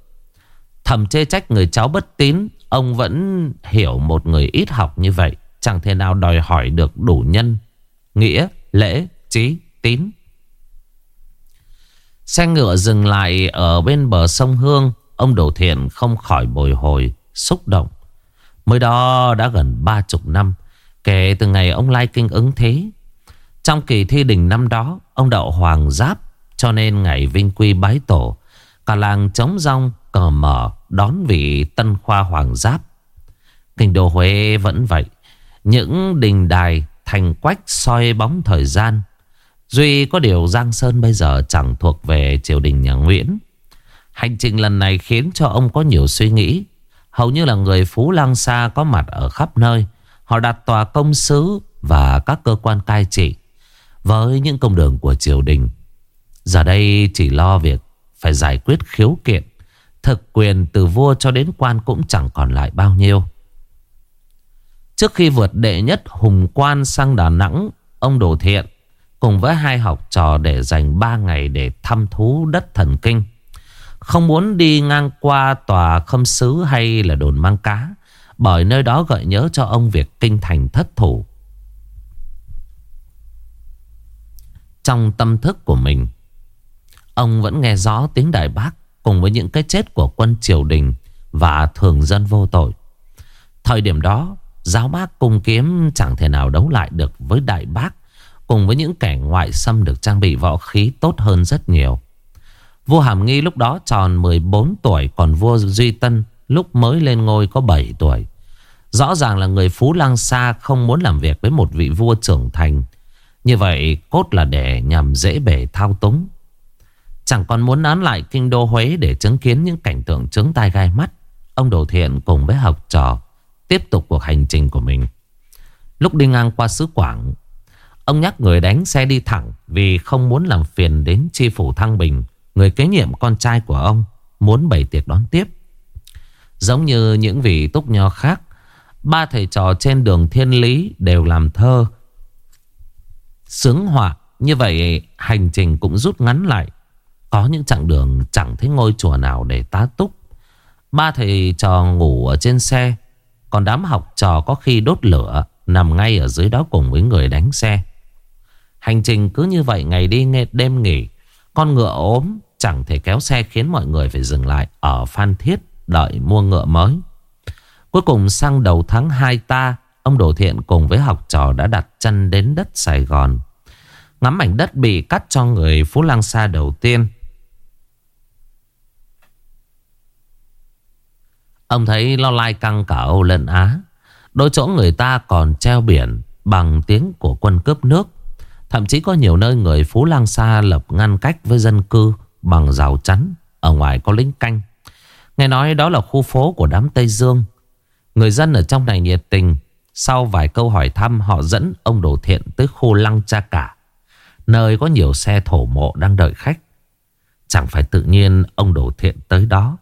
Thầm chê trách người cháu bất tín Ông vẫn hiểu một người ít học như vậy Chẳng thể nào đòi hỏi được đủ nhân Nghĩa, lễ, trí, tín Xe ngựa dừng lại ở bên bờ sông Hương Ông Đổ Thiện không khỏi bồi hồi Xúc động Mới đó đã gần ba chục năm Kể từ ngày ông Lai Kinh ứng thế Trong kỳ thi đình năm đó Ông đậu hoàng giáp Cho nên ngày vinh quy bái tổ Cả làng trống rong cờ mở đón vị tân khoa hoàng giáp. Kinh đô Huế vẫn vậy. Những đình đài thành quách soi bóng thời gian. Duy có điều Giang Sơn bây giờ chẳng thuộc về triều đình nhà Nguyễn. Hành trình lần này khiến cho ông có nhiều suy nghĩ. Hầu như là người Phú Lang Sa có mặt ở khắp nơi. Họ đặt tòa công sứ và các cơ quan cai trị với những công đường của triều đình. Giờ đây chỉ lo việc phải giải quyết khiếu kiện Thực quyền từ vua cho đến quan cũng chẳng còn lại bao nhiêu Trước khi vượt đệ nhất hùng quan sang Đà Nẵng, Ông Đồ Thiện cùng với hai học trò để dành 3 ngày để thăm thú đất thần kinh. Không muốn đi ngang qua tòa khâm sứ hay là đồn mang cá, Bởi nơi đó gợi nhớ cho ông việc kinh thành thất thủ. Trong tâm thức của mình, Ông vẫn nghe rõ tiếng Đại Bác Cùng với những cái chết của quân triều đình Và thường dân vô tội. Thời điểm đó Giáo bác cung kiếm chẳng thể nào đấu lại được với Đại Bác. Cùng với những kẻ ngoại xâm được trang bị võ khí tốt hơn rất nhiều. Vua Hàm Nghi lúc đó tròn 14 tuổi, Còn vua Duy Tân lúc mới lên ngôi có 7 tuổi. Rõ ràng là người Phú Lăng Sa không muốn làm việc với một vị vua trưởng thành. Như vậy, cốt là để nhằm dễ bể thao túng. Chẳng còn muốn án lại kinh đô Huế để chứng kiến những cảnh tượng trứng tai gai mắt. Ông Đồ Thiện cùng với học trò tiếp tục cuộc hành trình của mình. Lúc đi ngang qua xứ Quảng, Ông nhắc người đánh xe đi thẳng Vì không muốn làm phiền đến chi phủ Thăng Bình, Người kế nhiệm con trai của ông Muốn bày tiệc đón tiếp. Giống như những vị túc nho khác, Ba thầy trò trên đường thiên lý Đều làm thơ. Sướng họa, Như vậy hành trình cũng rút ngắn lại. Có những chặng đường chẳng thấy ngôi chùa nào để tá túc. Ba thầy trò ngủ ở trên xe còn đám học trò có khi đốt lửa Nằm ngay ở dưới đó cùng với người đánh xe Hành trình cứ như vậy ngày đi nghe đêm nghỉ Con ngựa ốm chẳng thể kéo xe khiến mọi người phải dừng lại ở Phan Thiết đợi mua ngựa mới. Cuối cùng sang đầu tháng 2 ta, ông Đồ Thiện cùng với học trò đã đặt chân đến đất Sài Gòn. Ngắm mảnh đất bị cắt cho người Phú Lang Sa đầu tiên. Ông thấy lo lai căng cả Âu lẫn Á. Đôi chỗ người ta còn treo biển bằng tiếng của quân cướp nước. Thậm chí có nhiều nơi người Phú Lang Sa lập ngăn cách với dân cư bằng rào chắn. Ở ngoài có lính canh. Nghe nói đó là khu phố của đám Tây Dương. Người dân ở trong này nhiệt tình. Sau vài câu hỏi thăm, họ dẫn ông Đồ Thiện tới khu Lăng Cha Cả. Nơi có nhiều xe thổ mộ đang đợi khách. Chẳng phải tự nhiên ông Đồ Thiện tới đó.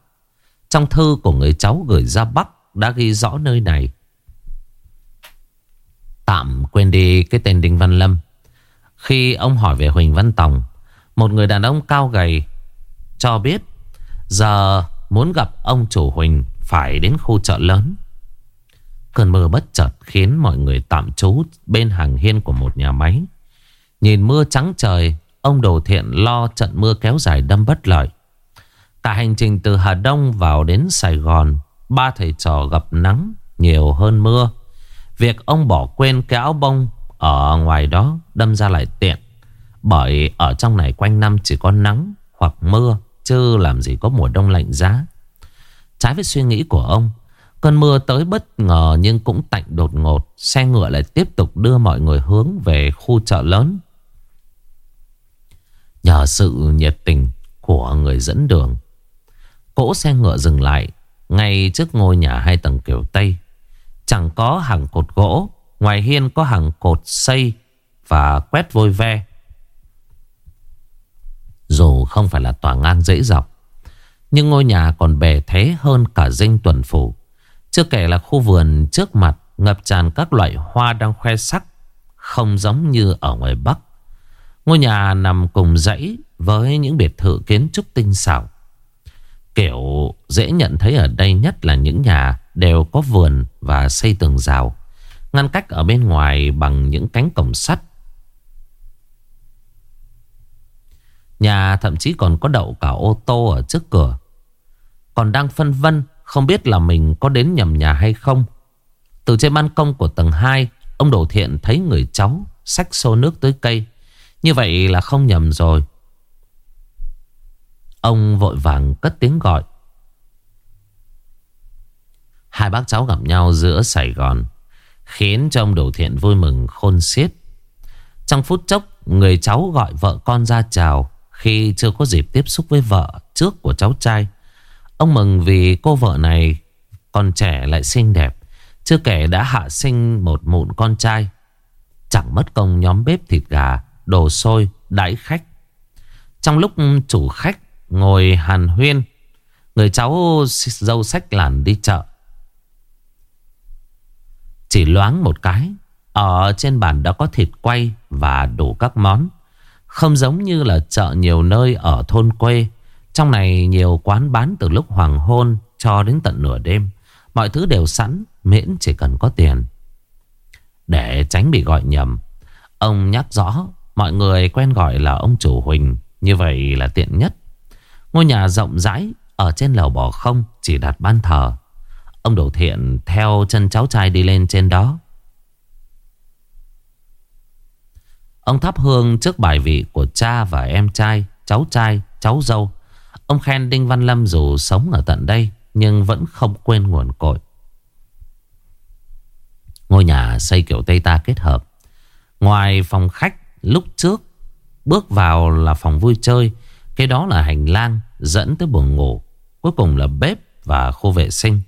Trong thư của người cháu gửi ra Bắc đã ghi rõ nơi này. Tạm quên đi cái tên Đinh Văn Lâm. Khi ông hỏi về Huỳnh Văn Tòng, một người đàn ông cao gầy cho biết giờ muốn gặp ông chủ Huỳnh phải đến khu chợ lớn. Cơn mưa bất chợt khiến mọi người tạm trú bên hàng hiên của một nhà máy. Nhìn mưa trắng trời, ông Đồ Thiện lo trận mưa kéo dài đâm bất lợi. Cả hành trình từ Hà Đông vào đến Sài Gòn, ba thầy trò gặp nắng nhiều hơn mưa. Việc ông bỏ quên cái áo bông ở ngoài đó đâm ra lại tiện. Bởi ở trong này quanh năm chỉ có nắng hoặc mưa, chứ làm gì có mùa đông lạnh giá. Trái với suy nghĩ của ông, cơn mưa tới bất ngờ nhưng cũng tạnh đột ngột. Xe ngựa lại tiếp tục đưa mọi người hướng về khu chợ lớn. Nhờ sự nhiệt tình của người dẫn đường, cỗ xe ngựa dừng lại ngay trước ngôi nhà hai tầng kiểu Tây. Chẳng có hàng cột gỗ, ngoài hiên có hàng cột xây và quét vôi ve. Dù không phải là tòa ngang dễ dọc Nhưng ngôi nhà còn bề thế hơn cả dinh tuần phủ Chưa kể là khu vườn trước mặt Ngập tràn các loại hoa đang khoe sắc Không giống như ở ngoài Bắc Ngôi nhà nằm cùng dãy Với những biệt thự kiến trúc tinh xảo Kiểu dễ nhận thấy ở đây nhất là những nhà đều có vườn và xây tường rào. Ngăn cách ở bên ngoài bằng những cánh cổng sắt Nhà thậm chí còn có đậu cả ô tô ở trước cửa. Còn đang phân vân không biết là mình có đến nhầm nhà hay không. Từ trên ban công của tầng 2, ông Đồ Thiện thấy người cháu xách xô nước tới cây. Như vậy là không nhầm rồi. Ông vội vàng cất tiếng gọi. Hai bác cháu gặp nhau giữa Sài Gòn Khiến cho ông Đồ Thiện vui mừng khôn xiết Trong phút chốc Người cháu gọi vợ con ra chào khi chưa có dịp tiếp xúc với vợ trước của cháu trai. Ông mừng vì cô vợ này còn trẻ lại xinh đẹp. Chưa kể đã hạ sinh một mụn con trai. Chẳng mất công nhóm bếp thịt gà, đồ sôi, đãi khách. Trong lúc chủ khách ngồi hàn huyên, người cháu dâu sách làn đi chợ. Chỉ loáng một cái, ở trên bàn đã có thịt quay và đủ các món. Không giống như là chợ nhiều nơi ở thôn quê. Trong này nhiều quán bán từ lúc hoàng hôn cho đến tận nửa đêm. Mọi thứ đều sẵn, miễn chỉ cần có tiền. Để tránh bị gọi nhầm, ông nhắc rõ mọi người quen gọi là ông chủ Huỳnh. Như vậy là tiện nhất. Ngôi nhà rộng rãi ở trên lầu bỏ không chỉ đặt ban thờ. Ông Đồ Thiện theo chân cháu trai đi lên trên đó. Ông thắp hương trước bài vị của cha và em trai, cháu trai, cháu dâu. Ông khen Đinh Văn Lâm dù sống ở tận đây Nhưng vẫn không quên nguồn cội Ngôi nhà xây kiểu Tây ta kết hợp Ngoài phòng khách lúc trước Bước vào là phòng vui chơi cái đó là hành lang dẫn tới buồng ngủ, Cuối cùng là bếp và khu vệ sinh.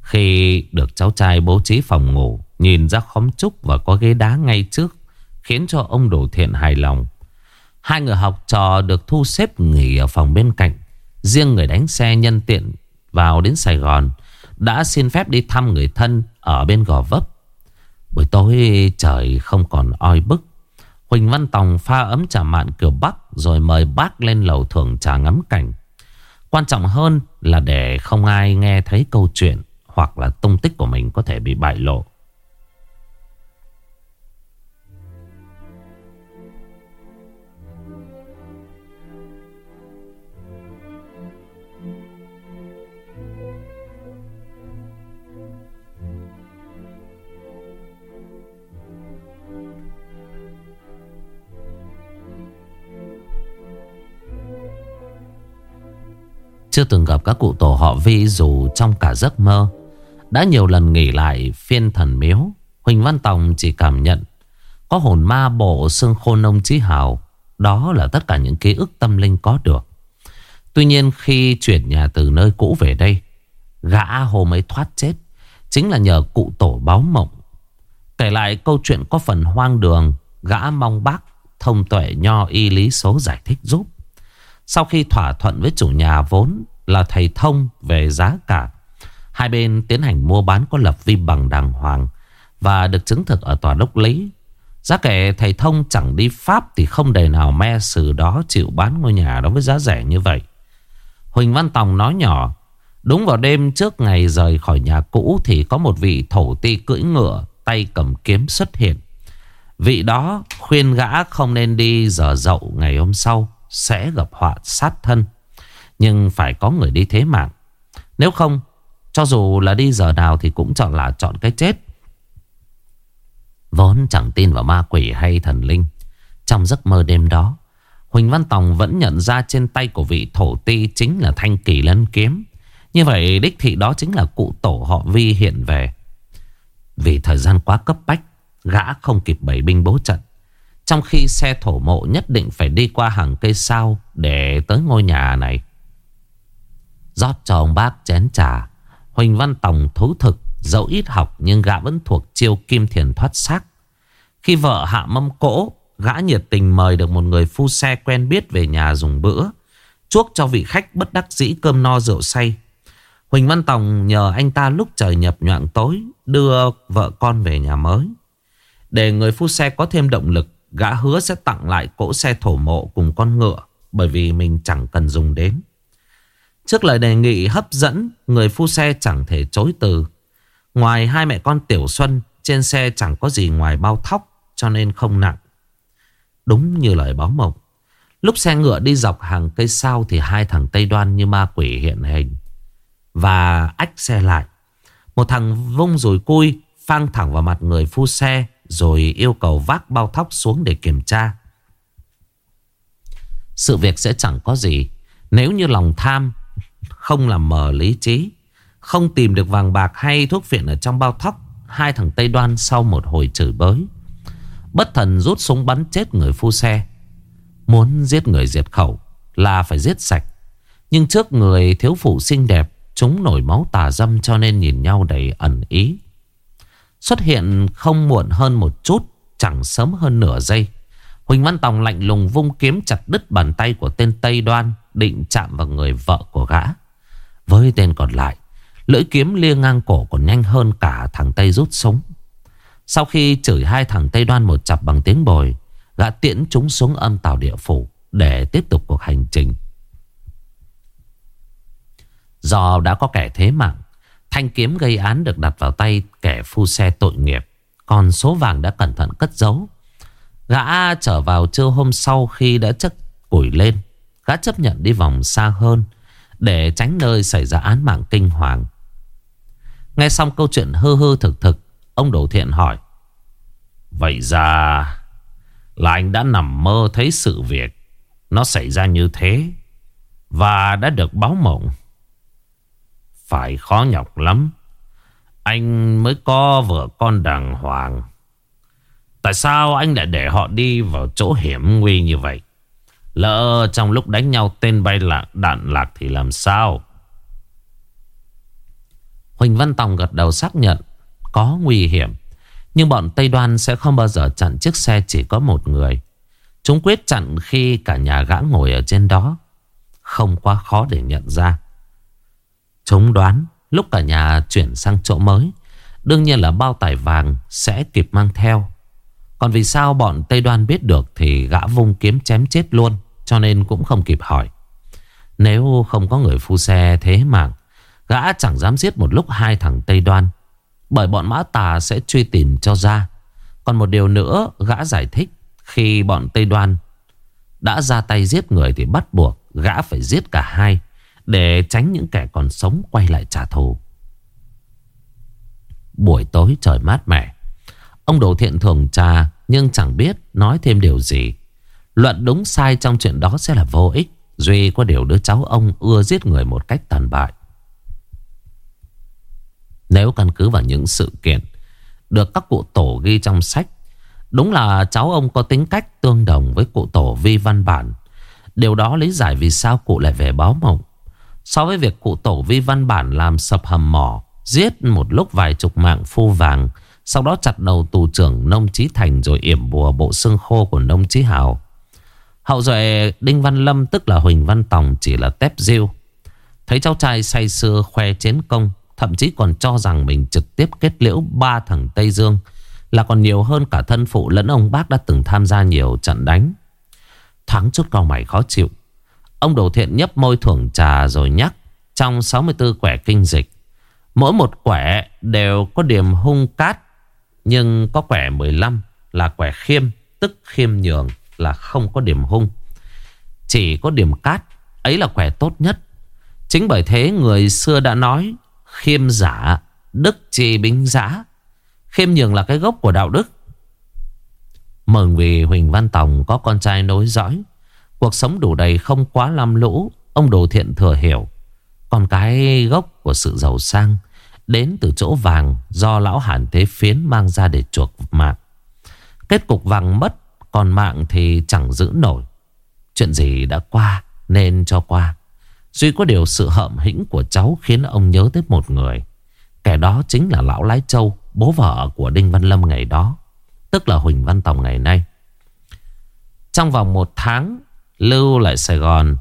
Khi được cháu trai bố trí phòng ngủ, Nhìn ra khóm trúc và có ghế đá ngay trước, Khiến cho ông Đồ Thiện hài lòng. Hai người học trò được thu xếp nghỉ ở phòng bên cạnh. Riêng người đánh xe nhân tiện vào đến Sài Gòn Đã xin phép đi thăm người thân ở bên Gò Vấp. Buổi tối trời không còn oi bức. Huỳnh Văn Tòng pha ấm trà mạn kiểu Bắc rồi mời bác lên lầu thưởng trà ngắm cảnh. Quan trọng hơn là để không ai nghe thấy câu chuyện Hoặc là tung tích của mình có thể bị bại lộ. Chưa từng gặp các cụ tổ họ Vi dù trong cả giấc mơ. Đã nhiều lần nghỉ lại phiên thần miếu, Huỳnh Văn Tòng chỉ cảm nhận Có hồn ma bộ xương khôn ông trí Hào. Đó là tất cả những ký ức tâm linh có được. Tuy nhiên khi chuyển nhà từ nơi cũ về đây, Gã hôm ấy thoát chết, Chính là nhờ cụ tổ báo mộng. Kể lại câu chuyện có phần hoang đường, Gã mong bác thông tuệ nho y lý số giải thích giúp sau khi thỏa thuận với chủ nhà vốn là thầy thông về giá cả, Hai bên tiến hành mua bán có lập vi bằng đàng hoàng Và được chứng thực ở tòa đốc lý. Giá kể thầy thông chẳng đi Pháp Thì không đời nào me sự đó chịu bán ngôi nhà đó với giá rẻ như vậy. Huỳnh Văn Tòng nói nhỏ, Đúng vào đêm trước ngày rời khỏi nhà cũ Thì có một vị thổ ti cưỡi ngựa Tay cầm kiếm xuất hiện. Vị đó khuyên gã không nên đi giờ dậu ngày hôm sau sẽ gặp họa sát thân. Nhưng phải có người đi thế mạng. Nếu không, cho dù là đi giờ nào thì cũng chọn là chọn cái chết. Vốn chẳng tin vào ma quỷ hay thần linh. Trong giấc mơ đêm đó, Huỳnh Văn Tòng vẫn nhận ra trên tay của vị thổ ti chính là thanh kỳ lân kiếm. Như vậy đích thị đó chính là cụ tổ họ Vi hiện về. Vì thời gian quá cấp bách, gã không kịp bày binh bố trận. Trong khi xe thổ mộ nhất định phải đi qua hàng cây sao để tới ngôi nhà này. rót cho ông bác chén trà. Huỳnh Văn Tòng thú thực, dẫu ít học nhưng gã vẫn thuộc chiêu kim thiền thoát xác. Khi vợ hạ mâm cỗ, gã nhiệt tình mời được một người phu xe quen biết về nhà dùng bữa. Chuốc cho vị khách bất đắc dĩ cơm no rượu say. Huỳnh Văn Tòng nhờ anh ta lúc trời nhập nhoạng tối đưa vợ con về nhà mới. Để người phu xe có thêm động lực Gã hứa sẽ tặng lại cỗ xe thổ mộ cùng con ngựa, Bởi vì mình chẳng cần dùng đến. Trước lời đề nghị hấp dẫn, Người phu xe chẳng thể chối từ. Ngoài hai mẹ con Tiểu Xuân, Trên xe chẳng có gì ngoài bao thóc, Cho nên không nặng. Đúng như lời báo mộng, Lúc xe ngựa đi dọc hàng cây sao Thì hai thằng Tây Đoan như ma quỷ hiện hình. Và ách xe lại, Một thằng vung rồi cui, Phang thẳng vào mặt người phu xe rồi yêu cầu vác bao thóc xuống để kiểm tra. Sự việc sẽ chẳng có gì. Nếu như lòng tham Không làm mờ lý trí, Không tìm được vàng bạc hay thuốc phiện ở trong bao thóc, Hai thằng Tây Đoan sau một hồi chửi bới. Bất thần rút súng bắn chết người phu xe. Muốn giết người diệt khẩu Là phải giết sạch. Nhưng trước người thiếu phụ xinh đẹp, Chúng nổi máu tà dâm cho nên nhìn nhau đầy ẩn ý. Xuất hiện không muộn hơn một chút, Chẳng sớm hơn nửa giây. Huỳnh Văn Tòng lạnh lùng vung kiếm chặt đứt bàn tay của tên Tây Đoan, Định chạm vào người vợ của gã. Với tên còn lại, Lưỡi kiếm lia ngang cổ còn nhanh hơn cả thằng Tây rút súng. Sau khi chửi hai thằng Tây Đoan một chặp bằng tiếng bồi, Gã tiễn chúng xuống âm tàu địa phủ Để tiếp tục cuộc hành trình. Do đã có kẻ thế mạng Thanh kiếm gây án được đặt vào tay kẻ phu xe tội nghiệp. Còn số vàng đã cẩn thận cất giấu. Gã trở vào trưa hôm sau khi đã chất củi lên. Gã chấp nhận đi vòng xa hơn để tránh nơi xảy ra án mạng kinh hoàng. Nghe xong câu chuyện hư hư thực thực, ông Đỗ Thiện hỏi. Vậy ra là anh đã nằm mơ thấy sự việc nó xảy ra như thế. Và đã được báo mộng phải khó nhọc lắm. Anh mới có vợ con đàng hoàng. Tại sao anh lại để họ đi vào chỗ hiểm nguy như vậy? Lỡ trong lúc đánh nhau tên bay lạc, đạn lạc thì làm sao? Huỳnh Văn Tòng gật đầu xác nhận, Có nguy hiểm. Nhưng bọn Tây Đoan sẽ không bao giờ chặn chiếc xe chỉ có một người. Chúng quyết chặn khi cả nhà gã ngồi ở trên đó. Không quá khó để nhận ra chống đoán, lúc cả nhà chuyển sang chỗ mới. Đương nhiên là bao tải vàng sẽ kịp mang theo. Còn vì sao bọn Tây Đoan biết được Thì gã vung kiếm chém chết luôn, Cho nên cũng không kịp hỏi. Nếu không có người phu xe thế mạng, Gã chẳng dám giết một lúc hai thằng Tây Đoan, Bởi bọn mã tà sẽ truy tìm cho ra. Còn một điều nữa gã giải thích, Khi bọn Tây Đoan đã ra tay giết người thì bắt buộc gã phải giết cả hai. Để tránh những kẻ còn sống quay lại trả thù. Buổi tối trời mát mẻ. Ông đồ thiện thường trà Nhưng chẳng biết nói thêm điều gì. Luận đúng sai trong chuyện đó sẽ là vô ích, Duy có điều đứa cháu ông ưa giết người một cách tàn bại. Nếu căn cứ vào những sự kiện Được các cụ tổ ghi trong sách, Đúng là cháu ông có tính cách tương đồng với cụ tổ vi văn bản. Điều đó lý giải vì sao cụ lại về báo mộng. So với việc cụ tổ vi văn bản làm sập hầm mỏ, Giết một lúc vài chục mạng phu vàng, Sau đó chặt đầu tù trưởng nông trí thành Rồi yểm bùa bộ xương khô của nông trí hào Hậu duệ Đinh Văn Lâm tức là Huỳnh Văn Tòng chỉ là tép diêu Thấy cháu trai say sưa khoe chiến công, Thậm chí còn cho rằng mình trực tiếp kết liễu ba thằng Tây Dương, Là còn nhiều hơn cả thân phụ lẫn ông bác đã từng tham gia nhiều trận đánh. Thoáng chút cao mày khó chịu Ông đồ thiện nhấp môi thưởng trà rồi nhắc, Trong 64 quẻ kinh dịch, Mỗi một quẻ đều có điểm hung cát, Nhưng có quẻ 15 là quẻ khiêm, Tức khiêm nhường là không có điểm hung. Chỉ có điểm cát, Ấy là quẻ tốt nhất. Chính bởi thế người xưa đã nói, Khiêm giả, Đức chi bính giả Khiêm nhường là cái gốc của đạo đức. Mừng vì Huỳnh Văn Tòng có con trai nối dõi Cuộc sống đủ đầy không quá lam lũ Ông đồ thiện thừa hiểu Còn cái gốc của sự giàu sang Đến từ chỗ vàng Do lão hàn thế phiến mang ra để chuộc mạng Kết cục vàng mất Còn mạng thì chẳng giữ nổi Chuyện gì đã qua Nên cho qua Duy có điều sự hợm hĩnh của cháu khiến ông nhớ tới một người. Kẻ đó chính là Lão Lái Châu, bố vợ của Đinh Văn Lâm ngày đó. Tức là Huỳnh Văn Tòng ngày nay. Trong vòng một tháng, lưu lại Sài Gòn,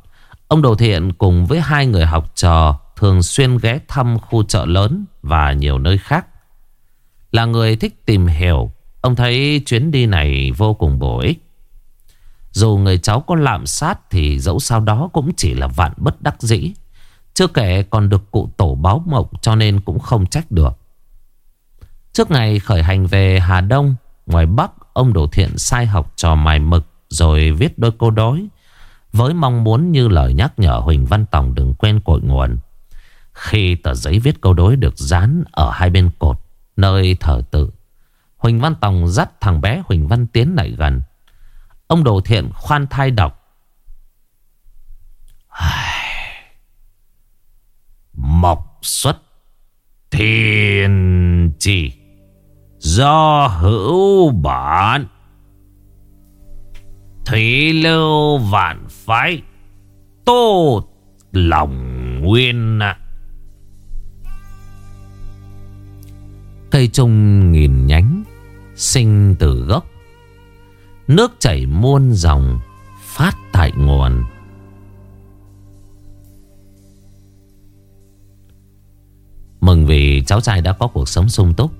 ông Đồ Thiện cùng với hai người học trò thường xuyên ghé thăm khu chợ lớn và nhiều nơi khác. Là người thích tìm hiểu, ông thấy chuyến đi này vô cùng bổ ích. Dù người cháu có lạm sát thì dẫu sao đó cũng chỉ là vạn bất đắc dĩ. Chưa kể còn được cụ tổ báo mộng cho nên cũng không trách được. Trước ngày khởi hành về Hà Đông, ngoài Bắc, ông Đồ Thiện sai học trò mài mực rồi viết đôi câu đối. Với mong muốn như lời nhắc nhở Huỳnh Văn Tòng đừng quên cội nguồn. Khi tờ giấy viết câu đối được dán ở hai bên cột, nơi thờ tự, Huỳnh Văn Tòng dắt thằng bé Huỳnh Văn Tiến lại gần. Ông Đồ Thiện khoan thai đọc. Mộc xuất thiên chỉ do hữu bản thủy lưu vạn phái, tô lòng nguyên ạ. Cây trung nghìn nhánh, sinh từ gốc. Nước chảy muôn dòng, Phát tại nguồn. Mừng vì cháu trai đã có cuộc sống sung túc.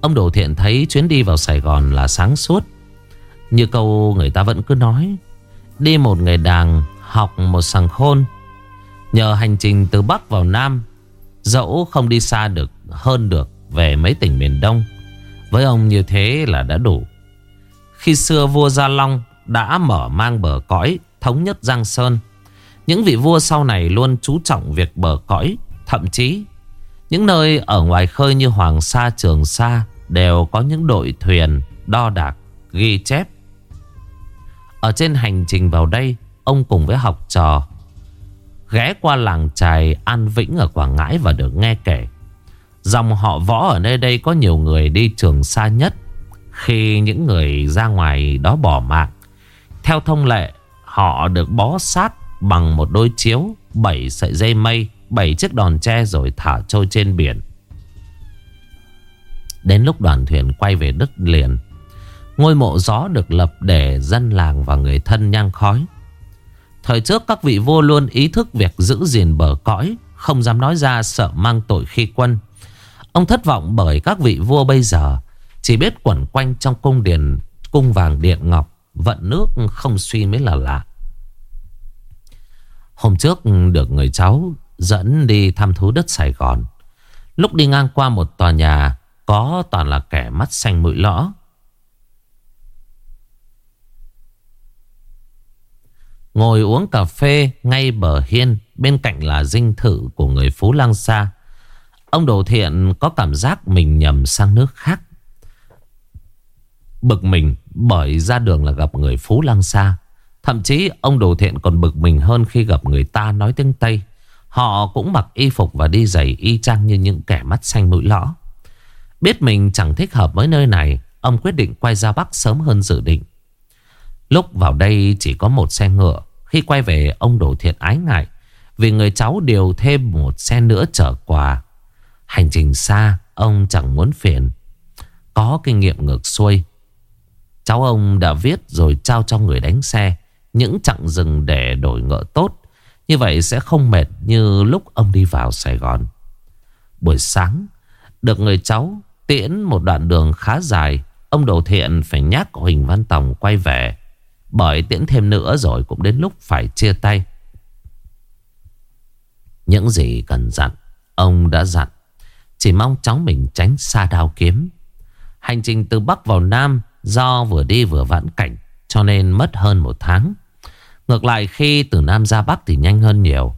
Ông Đồ Thiện thấy chuyến đi vào Sài Gòn là sáng suốt. Như câu người ta vẫn cứ nói Đi một người đàng Học một sàng khôn Nhờ hành trình từ Bắc vào Nam Dẫu không đi xa được Hơn được về mấy tỉnh miền Đông Với ông như thế là đã đủ khi xưa vua Gia Long đã mở mang bờ cõi thống nhất Giang Sơn. Những vị vua sau này luôn chú trọng việc bờ cõi. Thậm chí những nơi ở ngoài khơi như Hoàng Sa, Trường Sa đều có những đội thuyền đo đạc, ghi chép. Ở trên hành trình vào đây, ông cùng với học trò Ghé qua làng trài An Vĩnh ở Quảng Ngãi và được nghe kể. Dòng họ võ ở nơi đây có nhiều người đi trường xa nhất. Khi những người ra ngoài đó bỏ mạng Theo thông lệ Họ được bó sát bằng một đôi chiếu Bảy sợi dây mây Bảy chiếc đòn tre rồi thả trôi trên biển. Đến lúc đoàn thuyền quay về đất liền Ngôi mộ gió được lập để dân làng và người thân nhang khói. Thời trước các vị vua luôn ý thức việc giữ gìn bờ cõi, Không dám nói ra sợ mang tội khi quân. Ông thất vọng bởi các vị vua bây giờ Chỉ biết quẩn quanh trong cung điện, Cung vàng điện ngọc, Vận nước không suy mới là lạ. Hôm trước được người cháu dẫn đi thăm thú đất Sài Gòn. Lúc đi ngang qua một tòa nhà, Có toàn là kẻ mắt xanh mũi lõ. Ngồi uống cà phê ngay bờ hiên, Bên cạnh là dinh thự của người Phú Lăng Sa. Ông Đồ Thiện có cảm giác mình nhầm sang nước khác. Bực mình bởi ra đường là gặp người Phú Lăng Sa. Thậm chí ông Đồ Thiện còn bực mình hơn khi gặp người ta nói tiếng Tây. Họ cũng mặc y phục và đi giày y chang như những kẻ mắt xanh mũi lõ. Biết mình chẳng thích hợp với nơi này, Ông quyết định quay ra Bắc sớm hơn dự định. Lúc vào đây chỉ có một xe ngựa. Khi quay về, ông đổ thiện ái ngại, Vì người cháu điều thêm một xe nữa chở quà. Hành trình xa, Ông chẳng muốn phiền. Có kinh nghiệm ngược xuôi. Cháu ông đã viết rồi trao cho người đánh xe. Những chặng rừng để đổi ngựa tốt. Như vậy sẽ không mệt như lúc ông đi vào Sài Gòn. Buổi sáng, Được người cháu tiễn một đoạn đường khá dài, Ông Đồ Thiện phải nhắc Huỳnh Văn Tòng quay về bởi tiễn thêm nữa rồi cũng đến lúc phải chia tay. Những gì cần dặn, Ông đã dặn. Chỉ mong cháu mình tránh xa đao kiếm. Hành trình từ Bắc vào Nam Do vừa đi vừa vãn cảnh, Cho nên mất hơn một tháng. Ngược lại khi từ Nam ra Bắc thì nhanh hơn nhiều.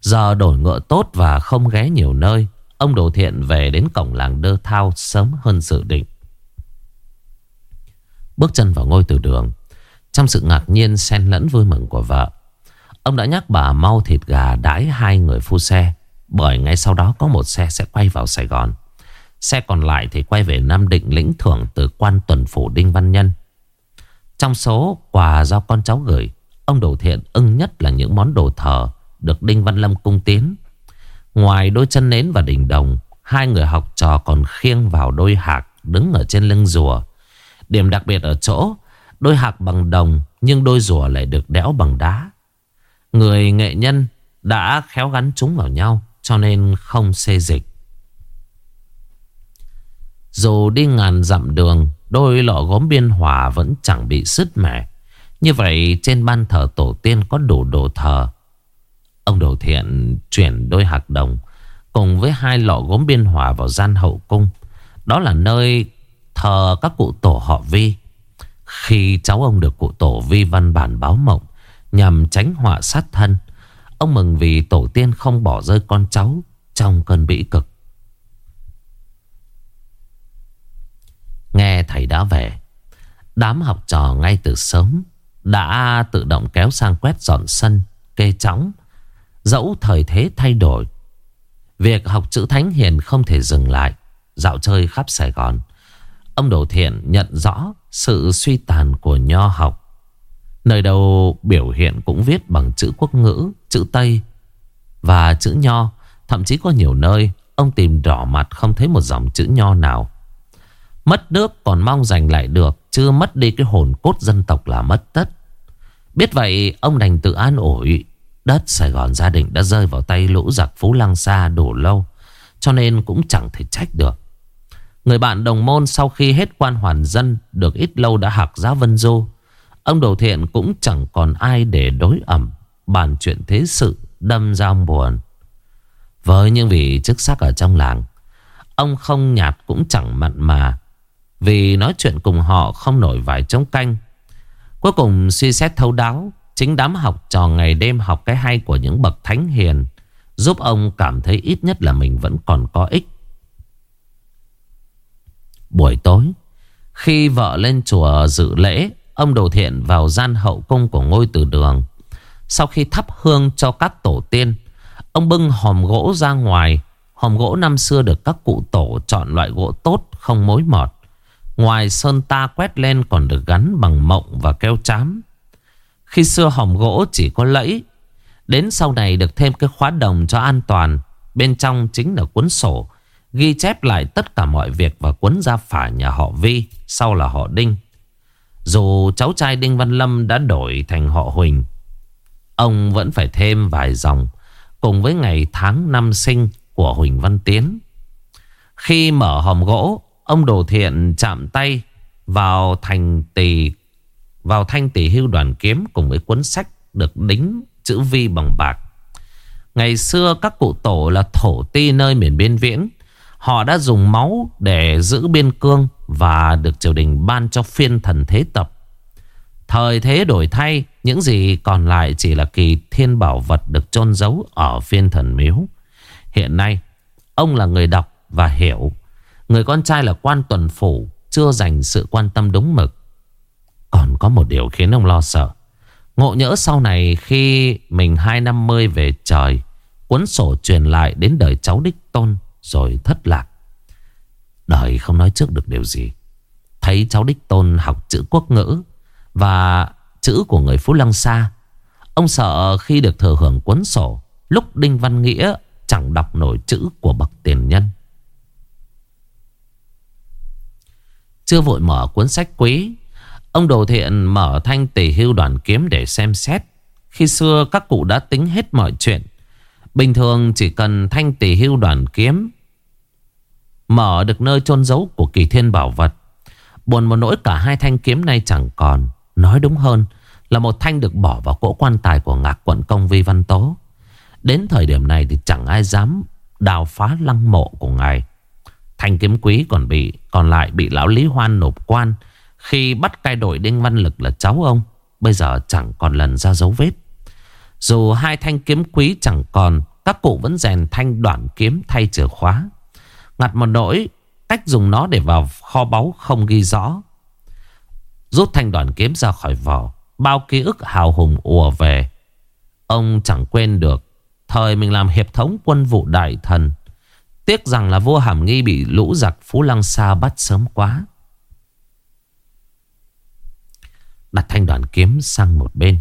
Giờ đổi ngựa tốt và không ghé nhiều nơi, Ông Đồ Thiện về đến cổng làng Đơ Thao sớm hơn dự định. Bước chân vào ngôi từ đường trong sự ngạc nhiên, xen lẫn vui mừng của vợ, Ông đã nhắc bà mau thịt gà đãi hai người phu xe, Bởi ngay sau đó có một xe sẽ quay vào Sài Gòn. Xe còn lại thì quay về Nam Định lĩnh thưởng từ quan tuần phủ Đinh Văn Nhân. Trong số quà do con cháu gửi, Ông đồ thiện ưng nhất là những món đồ thờ Được Đinh Văn Lâm cung tiến Ngoài đôi chân nến và đỉnh đồng, Hai người học trò còn khiêng vào đôi hạc Đứng ở trên lưng rùa. Điểm đặc biệt ở chỗ Đôi hạc bằng đồng nhưng đôi rùa lại được đẽo bằng đá. Người nghệ nhân đã khéo gắn chúng vào nhau cho nên không xê dịch. Dù đi ngàn dặm đường, đôi lọ gốm biên hòa vẫn chẳng bị sứt mẻ. Như vậy trên ban thờ tổ tiên có đủ đồ thờ. Ông đồ thiện chuyển đôi hạc đồng cùng với hai lọ gốm biên hòa vào gian hậu cung. Đó là nơi thờ các cụ tổ họ Vi. Khi cháu ông được cụ tổ vi văn bản báo mộng Nhằm tránh họa sát thân, Ông mừng vì tổ tiên không bỏ rơi con cháu Trong cơn bĩ cực. Nghe thầy đã về, Đám học trò ngay từ sớm Đã tự động kéo sang quét dọn sân, Kê chóng Dẫu thời thế thay đổi. Việc học chữ thánh hiền không thể dừng lại. Dạo chơi khắp Sài Gòn, Ông Đồ Thiện nhận rõ sự suy tàn của nho học. Nơi đầu biểu hiện cũng viết bằng chữ quốc ngữ, chữ Tây và chữ nho. Thậm chí có nhiều nơi ông tìm đỏ mặt không thấy một dòng chữ nho nào. Mất nước còn mong giành lại được, chưa mất đi cái hồn cốt dân tộc là mất tất. Biết vậy ông đành tự an ủi Đất Sài Gòn gia đình đã rơi vào tay lũ giặc Phú Lăng Sa đủ lâu Cho nên cũng chẳng thể trách được Người bạn đồng môn sau khi hết quan hoàn dân Được ít lâu đã hạc giá Vân Du Ông đầu Thiện cũng chẳng còn ai để đối ẩm, Bàn chuyện thế sự Đâm ra ông buồn. Với những vị chức sắc ở trong làng, Ông không nhạt cũng chẳng mặn mà, Vì nói chuyện cùng họ không nổi vài trống canh. Cuối cùng suy xét thấu đáo, Chính đám học trò ngày đêm học cái hay của những bậc thánh hiền, Giúp ông cảm thấy ít nhất là mình vẫn còn có ích. Buổi tối, Khi vợ lên chùa dự lễ, Ông Đồ Thiện vào gian hậu cung của ngôi từ đường. Sau khi thắp hương cho các tổ tiên, Ông bưng hòm gỗ ra ngoài. Hòm gỗ năm xưa được các cụ tổ chọn loại gỗ tốt, Không mối mọt. Ngoài sơn ta quét lên còn được gắn bằng mộng và keo chám. Khi xưa hòm gỗ chỉ có lẫy, Đến sau này được thêm cái khóa đồng cho an toàn. Bên trong chính là cuốn sổ. Ghi chép lại tất cả mọi việc Và cuốn ra phả nhà họ Vi Sau là họ Đinh Dù cháu trai Đinh Văn Lâm đã đổi thành họ Huỳnh, Ông vẫn phải thêm vài dòng Cùng với ngày tháng năm sinh của Huỳnh Văn Tiến Khi mở hòm gỗ, Ông Đồ Thiện chạm tay vào thành tỷ vào thanh tỷ hưu đoàn kiếm cùng với cuốn sách được đính chữ vi bằng bạc. Ngày xưa các cụ tổ là thổ ti nơi miền biên viễn. Họ đã dùng máu để giữ biên cương và được triều đình ban cho phiên thần thế tập. Thời thế đổi thay, những gì còn lại chỉ là kỳ thiên bảo vật được chôn giấu ở phiên thần miếu. Hiện nay, ông là người đọc và hiểu. Người con trai là quan tuần phủ, chưa dành sự quan tâm đúng mực. Còn có một điều khiến ông lo sợ. Ngộ nhỡ sau này khi mình hai năm mươi về trời, cuốn sổ truyền lại đến đời cháu đích tôn rồi thất lạc. Đời không nói trước được điều gì. Thấy cháu đích tôn học chữ quốc ngữ và chữ của người Phú Lăng Sa. Ông sợ khi được thừa hưởng cuốn sổ, lúc Đinh Văn Nghĩa chẳng đọc nổi chữ của bậc tiền nhân. Chưa vội mở cuốn sách quý Ông Đồ Thiện mở thanh tỷ hưu đoàn kiếm để xem xét Khi xưa các cụ đã tính hết mọi chuyện Bình thường chỉ cần thanh tỷ hưu đoàn kiếm, Mở được nơi chôn giấu của kỳ thiên bảo vật. Buồn một nỗi cả hai thanh kiếm này chẳng còn. Nói đúng hơn Là một thanh được bỏ vào cỗ quan tài của ngạc quận công Vi Văn Tố. Đến thời điểm này thì chẳng ai dám đào phá lăng mộ của ngài. Thanh kiếm quý còn bị, Còn lại bị lão Lý Hoan nộp quan. Khi bắt cai đổi Đinh Văn Lực là cháu ông, Bây giờ chẳng còn lần ra dấu vết. Dù hai thanh kiếm quý chẳng còn, Các cụ vẫn rèn thanh đoạn kiếm thay chìa khóa Ngặt một nỗi, Cách dùng nó để vào kho báu không ghi rõ Rút thanh đoạn kiếm ra khỏi vỏ, Bao ký ức hào hùng ùa về Ông chẳng quên được, Thời mình làm hiệp thống quân vụ đại thần Tiếc rằng là vua Hàm Nghi bị lũ giặc Phú Lăng Sa bắt sớm quá. Đặt thanh đoàn kiếm sang một bên.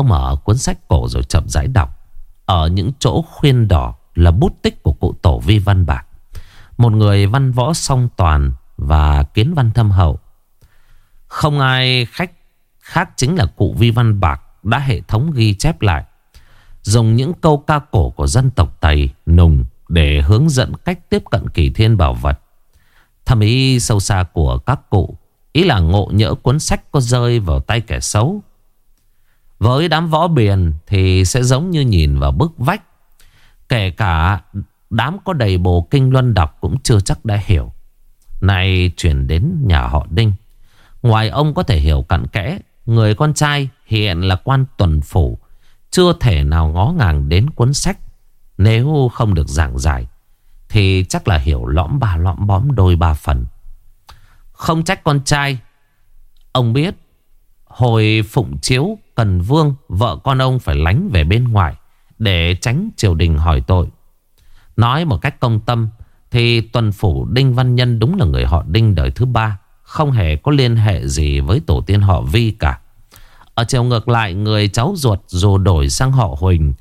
Ông mở cuốn sách cổ rồi chậm rãi đọc. Ở những chỗ khuyên đỏ là bút tích của cụ tổ Vi Văn Bạc. Một người văn võ song toàn và kiến văn thâm hậu. Không ai khách khác chính là cụ Vi Văn Bạc đã hệ thống ghi chép lại. Dùng những câu ca cổ của dân tộc Tây, Nùng, để hướng dẫn cách tiếp cận kỳ thiên bảo vật. Thầm ý sâu xa của các cụ ý là ngộ nhỡ cuốn sách có rơi vào tay kẻ xấu. Với đám võ biển thì sẽ giống như nhìn vào bức vách. Kể cả đám có đầy bồ kinh luân đọc cũng chưa chắc đã hiểu. Này chuyển đến nhà họ Đinh. Ngoài ông có thể hiểu cặn kẽ, người con trai hiện là quan tuần phủ, chưa thể nào ngó ngàng đến cuốn sách nếu không được giảng giải Thì chắc là hiểu lõm bà lõm bóm đôi ba phần Không trách con trai Ông biết Hồi phụng chiếu Cần vương, Vợ con ông phải lánh về bên ngoài Để tránh triều đình hỏi tội Nói một cách công tâm, Thì tuần phủ Đinh Văn Nhân Đúng là người họ Đinh đời thứ ba, Không hề có liên hệ gì với tổ tiên họ Vi cả Ở chiều ngược lại, Người cháu ruột dù đổi sang họ Huỳnh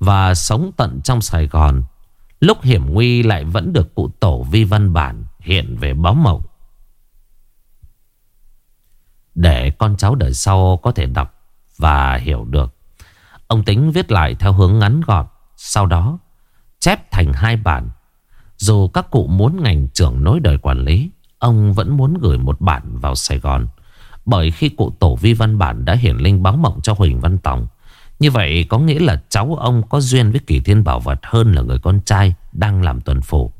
và sống tận trong Sài Gòn. Lúc hiểm nguy lại vẫn được cụ tổ vi văn bản hiện về báo mộng. Để con cháu đời sau có thể đọc và hiểu được. Ông tính viết lại theo hướng ngắn gọn. Sau đó chép thành hai bản. Dù các cụ muốn ngành trưởng nối đời quản lý, ông vẫn muốn gửi một bản vào Sài Gòn. Bởi khi cụ tổ vi văn bản đã hiển linh báo mộng cho Huỳnh Văn Tòng, như vậy có nghĩa là cháu ông có duyên với kỳ thiên bảo vật hơn là người con trai đang làm tuần phủ.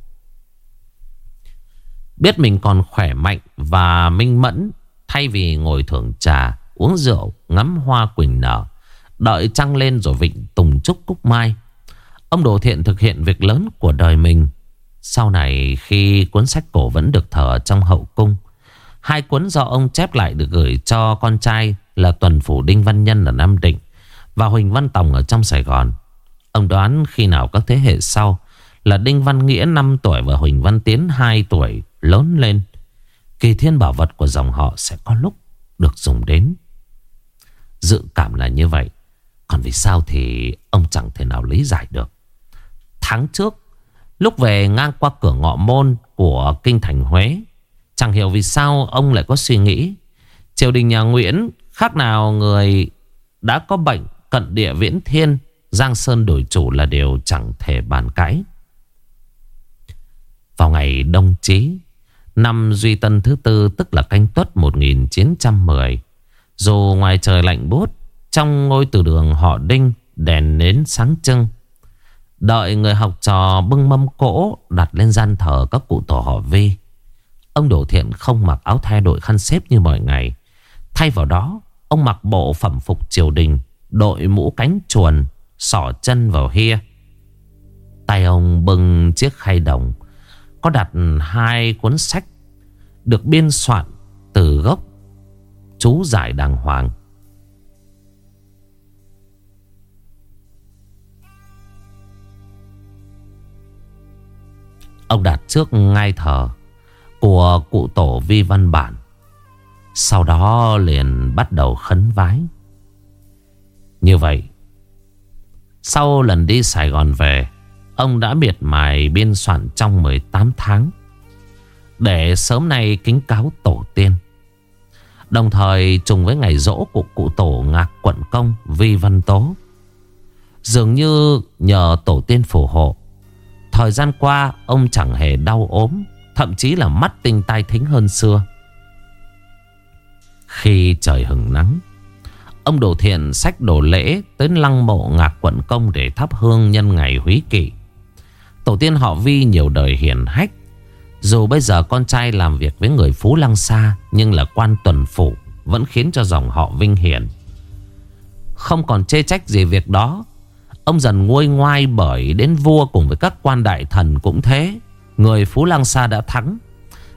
Biết mình còn khỏe mạnh và minh mẫn thay vì ngồi thưởng trà, uống rượu, ngắm hoa quỳnh nở, đợi trăng lên rồi vịnh tùng trúc cúc mai. Ông Đồ Thiện thực hiện việc lớn của đời mình. Sau này khi cuốn sách cổ vẫn được thờ trong hậu cung, hai cuốn do ông chép lại được gửi cho con trai là tuần phủ Đinh Văn Nhân ở Nam Định Và Huỳnh Văn Tòng ở trong Sài Gòn Ông đoán khi nào các thế hệ sau Là Đinh Văn Nghĩa 5 tuổi Và Huỳnh Văn Tiến 2 tuổi lớn lên Kỳ thiên bảo vật của dòng họ Sẽ có lúc được dùng đến. Dự cảm là như vậy. Còn vì sao thì ông chẳng thể nào lý giải được. Tháng trước, Lúc về ngang qua cửa ngọ môn Của kinh thành Huế, Chẳng hiểu vì sao ông lại có suy nghĩ. Triều đình nhà Nguyễn, Khác nào người đã có bệnh Cận địa viễn thiên, Giang Sơn đổi chủ là điều chẳng thể bàn cãi. Vào ngày đông chí Năm Duy Tân thứ tư, Tức là canh tuất 1910 Dù ngoài trời lạnh bút Trong ngôi từ đường họ Đinh, Đèn nến sáng trưng. Đợi người học trò bưng mâm cỗ, Đặt lên gian thờ các cụ tổ họ Vi. Ông Đỗ Thiện không mặc áo thay đội khăn xếp như mọi ngày. Thay vào đó, Ông mặc bộ phẩm phục triều đình, Đội mũ cánh chuồn, Sỏ chân vào hia. Tay ông bưng chiếc khay đồng có đặt hai cuốn sách Được biên soạn từ gốc Chú giải đàng hoàng. Ông đặt trước ngai thờ Của cụ tổ Vi Văn Bản, Sau đó liền bắt đầu khấn vái. Như vậy, Sau lần đi Sài Gòn về Ông đã miệt mài biên soạn trong 18 tháng. Để sớm nay kính cáo tổ tiên. Đồng thời trùng với ngày rỗ của cụ tổ ngạc quận công Vi Văn Tố. Dường như nhờ tổ tiên phù hộ, Thời gian qua ông chẳng hề đau ốm, Thậm chí là mắt tinh tai thính hơn xưa. Khi trời hừng nắng, Ông đồ thiện sách đồ lễ Tới lăng mộ ngạc quận công Để thắp hương nhân ngày húy kỵ. Tổ tiên họ Vi nhiều đời hiển hách Dù bây giờ con trai làm việc với người Phú Lăng Sa Nhưng là quan tuần phủ Vẫn khiến cho dòng họ vinh hiển Không còn chê trách gì việc đó Ông dần nguôi ngoai bởi đến vua cùng với các quan đại thần cũng thế. Người Phú Lăng Sa đã thắng.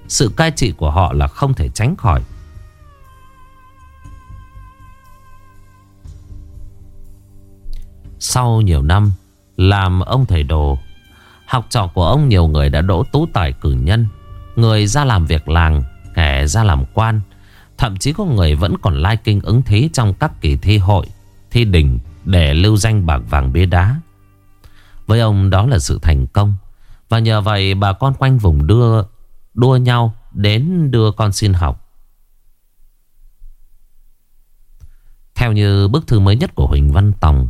Sự cai trị của họ là không thể tránh khỏi. Sau nhiều năm làm ông thầy đồ, học trò của ông nhiều người đã đỗ tú tài cử nhân. Người ra làm việc làng, kẻ ra làm quan. Thậm chí có người vẫn còn lai kinh ứng thí trong các kỳ thi hội, thi đình, để lưu danh bạc vàng bia đá. Với ông đó là sự thành công. Và nhờ vậy bà con quanh vùng đưa đua nhau đến đưa con xin học. Theo như bức thư mới nhất của Huỳnh Văn Tòng,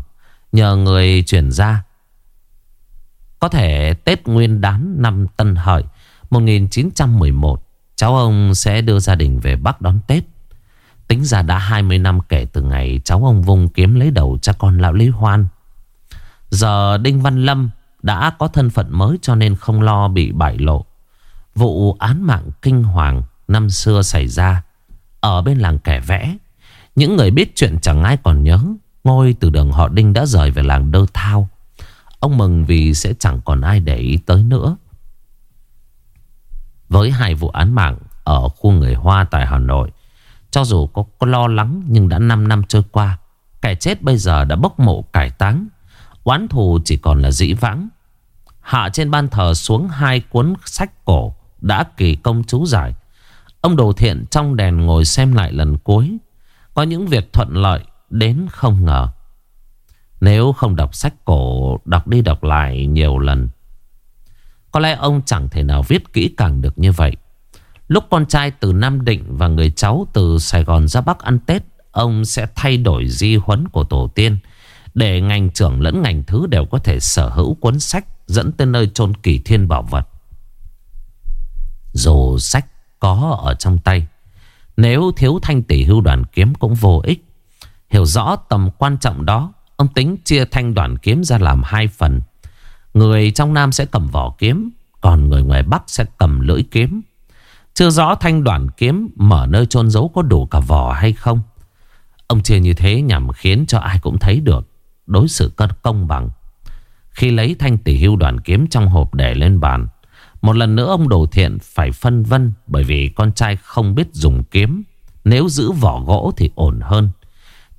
nhờ người chuyển ra. Có thể Tết Nguyên đán năm Tân Hợi 1911, cháu ông sẽ đưa gia đình về Bắc đón Tết. Tính ra đã 20 năm kể từ ngày cháu ông vùng kiếm lấy đầu cha con lão Lý Hoan. Giờ Đinh Văn Lâm đã có thân phận mới cho nên không lo bị bại lộ. Vụ án mạng kinh hoàng năm xưa xảy ra ở bên làng kẻ vẽ. Những người biết chuyện chẳng ai còn nhớ. Ngôi từ đường họ Đinh đã rời về làng Đơ Thao. Ông mừng vì sẽ chẳng còn ai để ý tới nữa. Với hai vụ án mạng ở khu người Hoa tại Hà Nội cho dù có, có lo lắng nhưng đã 5 năm trôi qua. Kẻ chết bây giờ đã bốc mộ cải táng. Oán thù chỉ còn là dĩ vãng. Hạ trên ban thờ xuống hai cuốn sách cổ đã kỳ công chú giải. Ông đồ thiện trong đèn ngồi xem lại lần cuối. Có những việc thuận lợi đến không ngờ. Nếu không đọc sách cổ, đọc đi đọc lại nhiều lần. Có lẽ ông chẳng thể nào viết kỹ càng được như vậy. Lúc con trai từ Nam Định và người cháu từ Sài Gòn ra Bắc ăn Tết, ông sẽ thay đổi di huấn của tổ tiên để ngành trưởng lẫn ngành thứ đều có thể sở hữu cuốn sách dẫn tới nơi chôn kỳ thiên bảo vật. Dù sách có ở trong tay, nếu thiếu thanh tỷ hưu đoàn kiếm cũng vô ích. Hiểu rõ tầm quan trọng đó, ông tính chia thanh đoàn kiếm ra làm hai phần. Người trong Nam sẽ cầm vỏ kiếm, còn người ngoài Bắc sẽ cầm lưỡi kiếm. Chưa rõ thanh đoàn kiếm mở nơi chôn giấu có đủ cả vỏ hay không. Ông chia như thế nhằm khiến cho ai cũng thấy được đối xử cân công bằng. Khi lấy thanh tỷ hưu đoàn kiếm trong hộp để lên bàn, một lần nữa ông đồ thiện phải phân vân bởi vì con trai không biết dùng kiếm. Nếu giữ vỏ gỗ thì ổn hơn.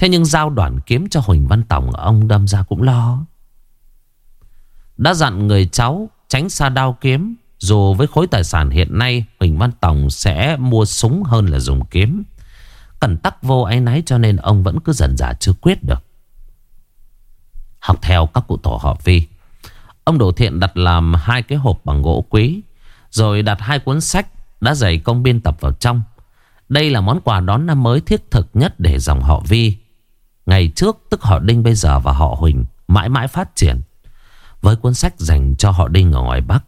Thế nhưng giao đoạn kiếm cho Huỳnh Văn Tổng, Ông đâm ra cũng lo. Đã dặn người cháu Tránh xa đao kiếm, Dù với khối tài sản hiện nay, Huỳnh Văn Tổng sẽ mua súng hơn là dùng kiếm. Cần tắc vô ái náy cho nên ông vẫn cứ dần dà chưa quyết được. Học theo các cụ tổ họ Vi. Ông Đỗ Thiện đặt làm hai cái hộp bằng gỗ quý, Rồi đặt hai cuốn sách Đã dày công biên tập vào trong. Đây là món quà đón năm mới thiết thực nhất Để dòng họ Vi. Ngày trước tức họ Đinh bây giờ và họ Huỳnh Mãi mãi phát triển. Với cuốn sách dành cho họ Đinh ở ngoài Bắc,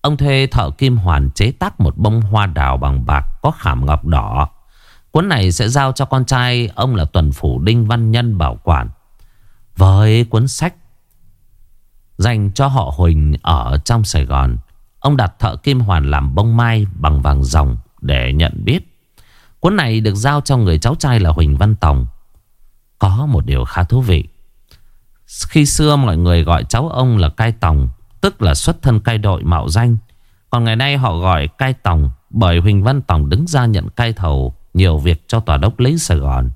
Ông thuê thợ kim hoàn chế tác một bông hoa đào bằng bạc Có khảm ngọc đỏ. Cuốn này sẽ giao cho con trai, Ông là tuần phủ Đinh Văn Nhân bảo quản. Với cuốn sách Dành cho họ Huỳnh ở trong Sài Gòn, Ông đặt thợ kim hoàn làm bông mai bằng vàng ròng để nhận biết. Cuốn này được giao cho người cháu trai là Huỳnh Văn Tòng. Có một điều khá thú vị. Khi xưa mọi người gọi cháu ông là Cai Tòng, Tức là xuất thân cai đội mạo danh. Còn ngày nay họ gọi Cai Tòng Bởi Huỳnh Văn Tòng đứng ra nhận cai thầu Nhiều việc cho tòa đốc lý Sài Gòn.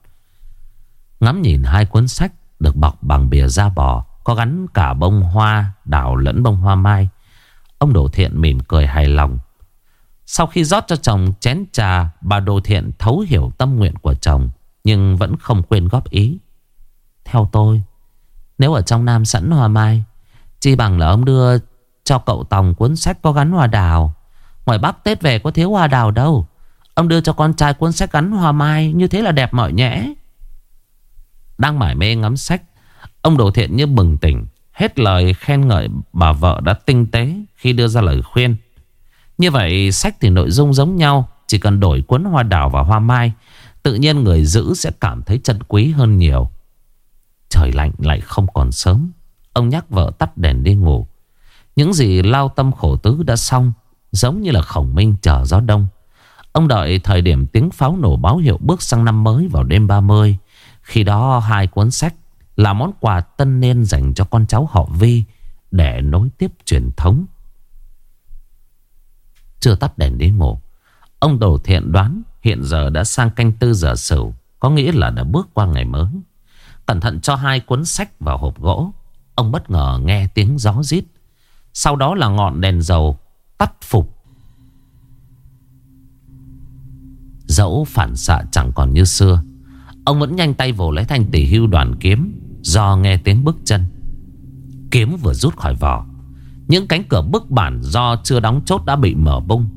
Ngắm nhìn hai cuốn sách Được bọc bằng bìa da bò, có gắn cả bông hoa, đào lẫn bông hoa mai, Ông Đồ Thiện mỉm cười hài lòng. Sau khi rót cho chồng chén trà, Bà Đồ Thiện thấu hiểu tâm nguyện của chồng. Nhưng vẫn không quên góp ý. Theo tôi, Nếu ở trong Nam sẵn hoa mai, Chi bằng là ông đưa cho cậu Tòng cuốn sách có gắn hoa đào. Ngoài Bắc Tết về có thiếu hoa đào đâu. Ông đưa cho con trai cuốn sách gắn hoa mai Như thế là đẹp mọi nhẽ Đang mải mê ngắm sách, Ông Đồ Thiện như bừng tỉnh, Hết lời khen ngợi bà vợ đã tinh tế Khi đưa ra lời khuyên. Như vậy, sách thì nội dung giống nhau, Chỉ cần đổi cuốn hoa đào và hoa mai Tự nhiên người giữ sẽ cảm thấy chân quý hơn nhiều. Trời lạnh lại không còn sớm. Ông nhắc vợ tắt đèn đi ngủ. Những gì lao tâm khổ tứ đã xong Giống như là khổng minh chờ gió đông. Ông đợi thời điểm tiếng pháo nổ báo hiệu bước sang năm mới vào đêm 30 Khi đó hai cuốn sách là món quà tân niên dành cho con cháu họ Vi để nối tiếp truyền thống. Chưa tắt đèn đi ngủ, ông đầu thiện đoán hiện giờ đã sang canh tư giờ sửu, có nghĩa là đã bước qua ngày mới. Cẩn thận cho hai cuốn sách vào hộp gỗ, ông bất ngờ nghe tiếng gió rít. Sau đó là ngọn đèn dầu tắt phục. Dẫu phản xạ chẳng còn như xưa, ông vẫn nhanh tay vồ lấy thanh tỷ hưu đoàn kiếm Do nghe tiếng bước chân Kiếm vừa rút khỏi vỏ Những cánh cửa bức bản do chưa đóng chốt đã bị mở bung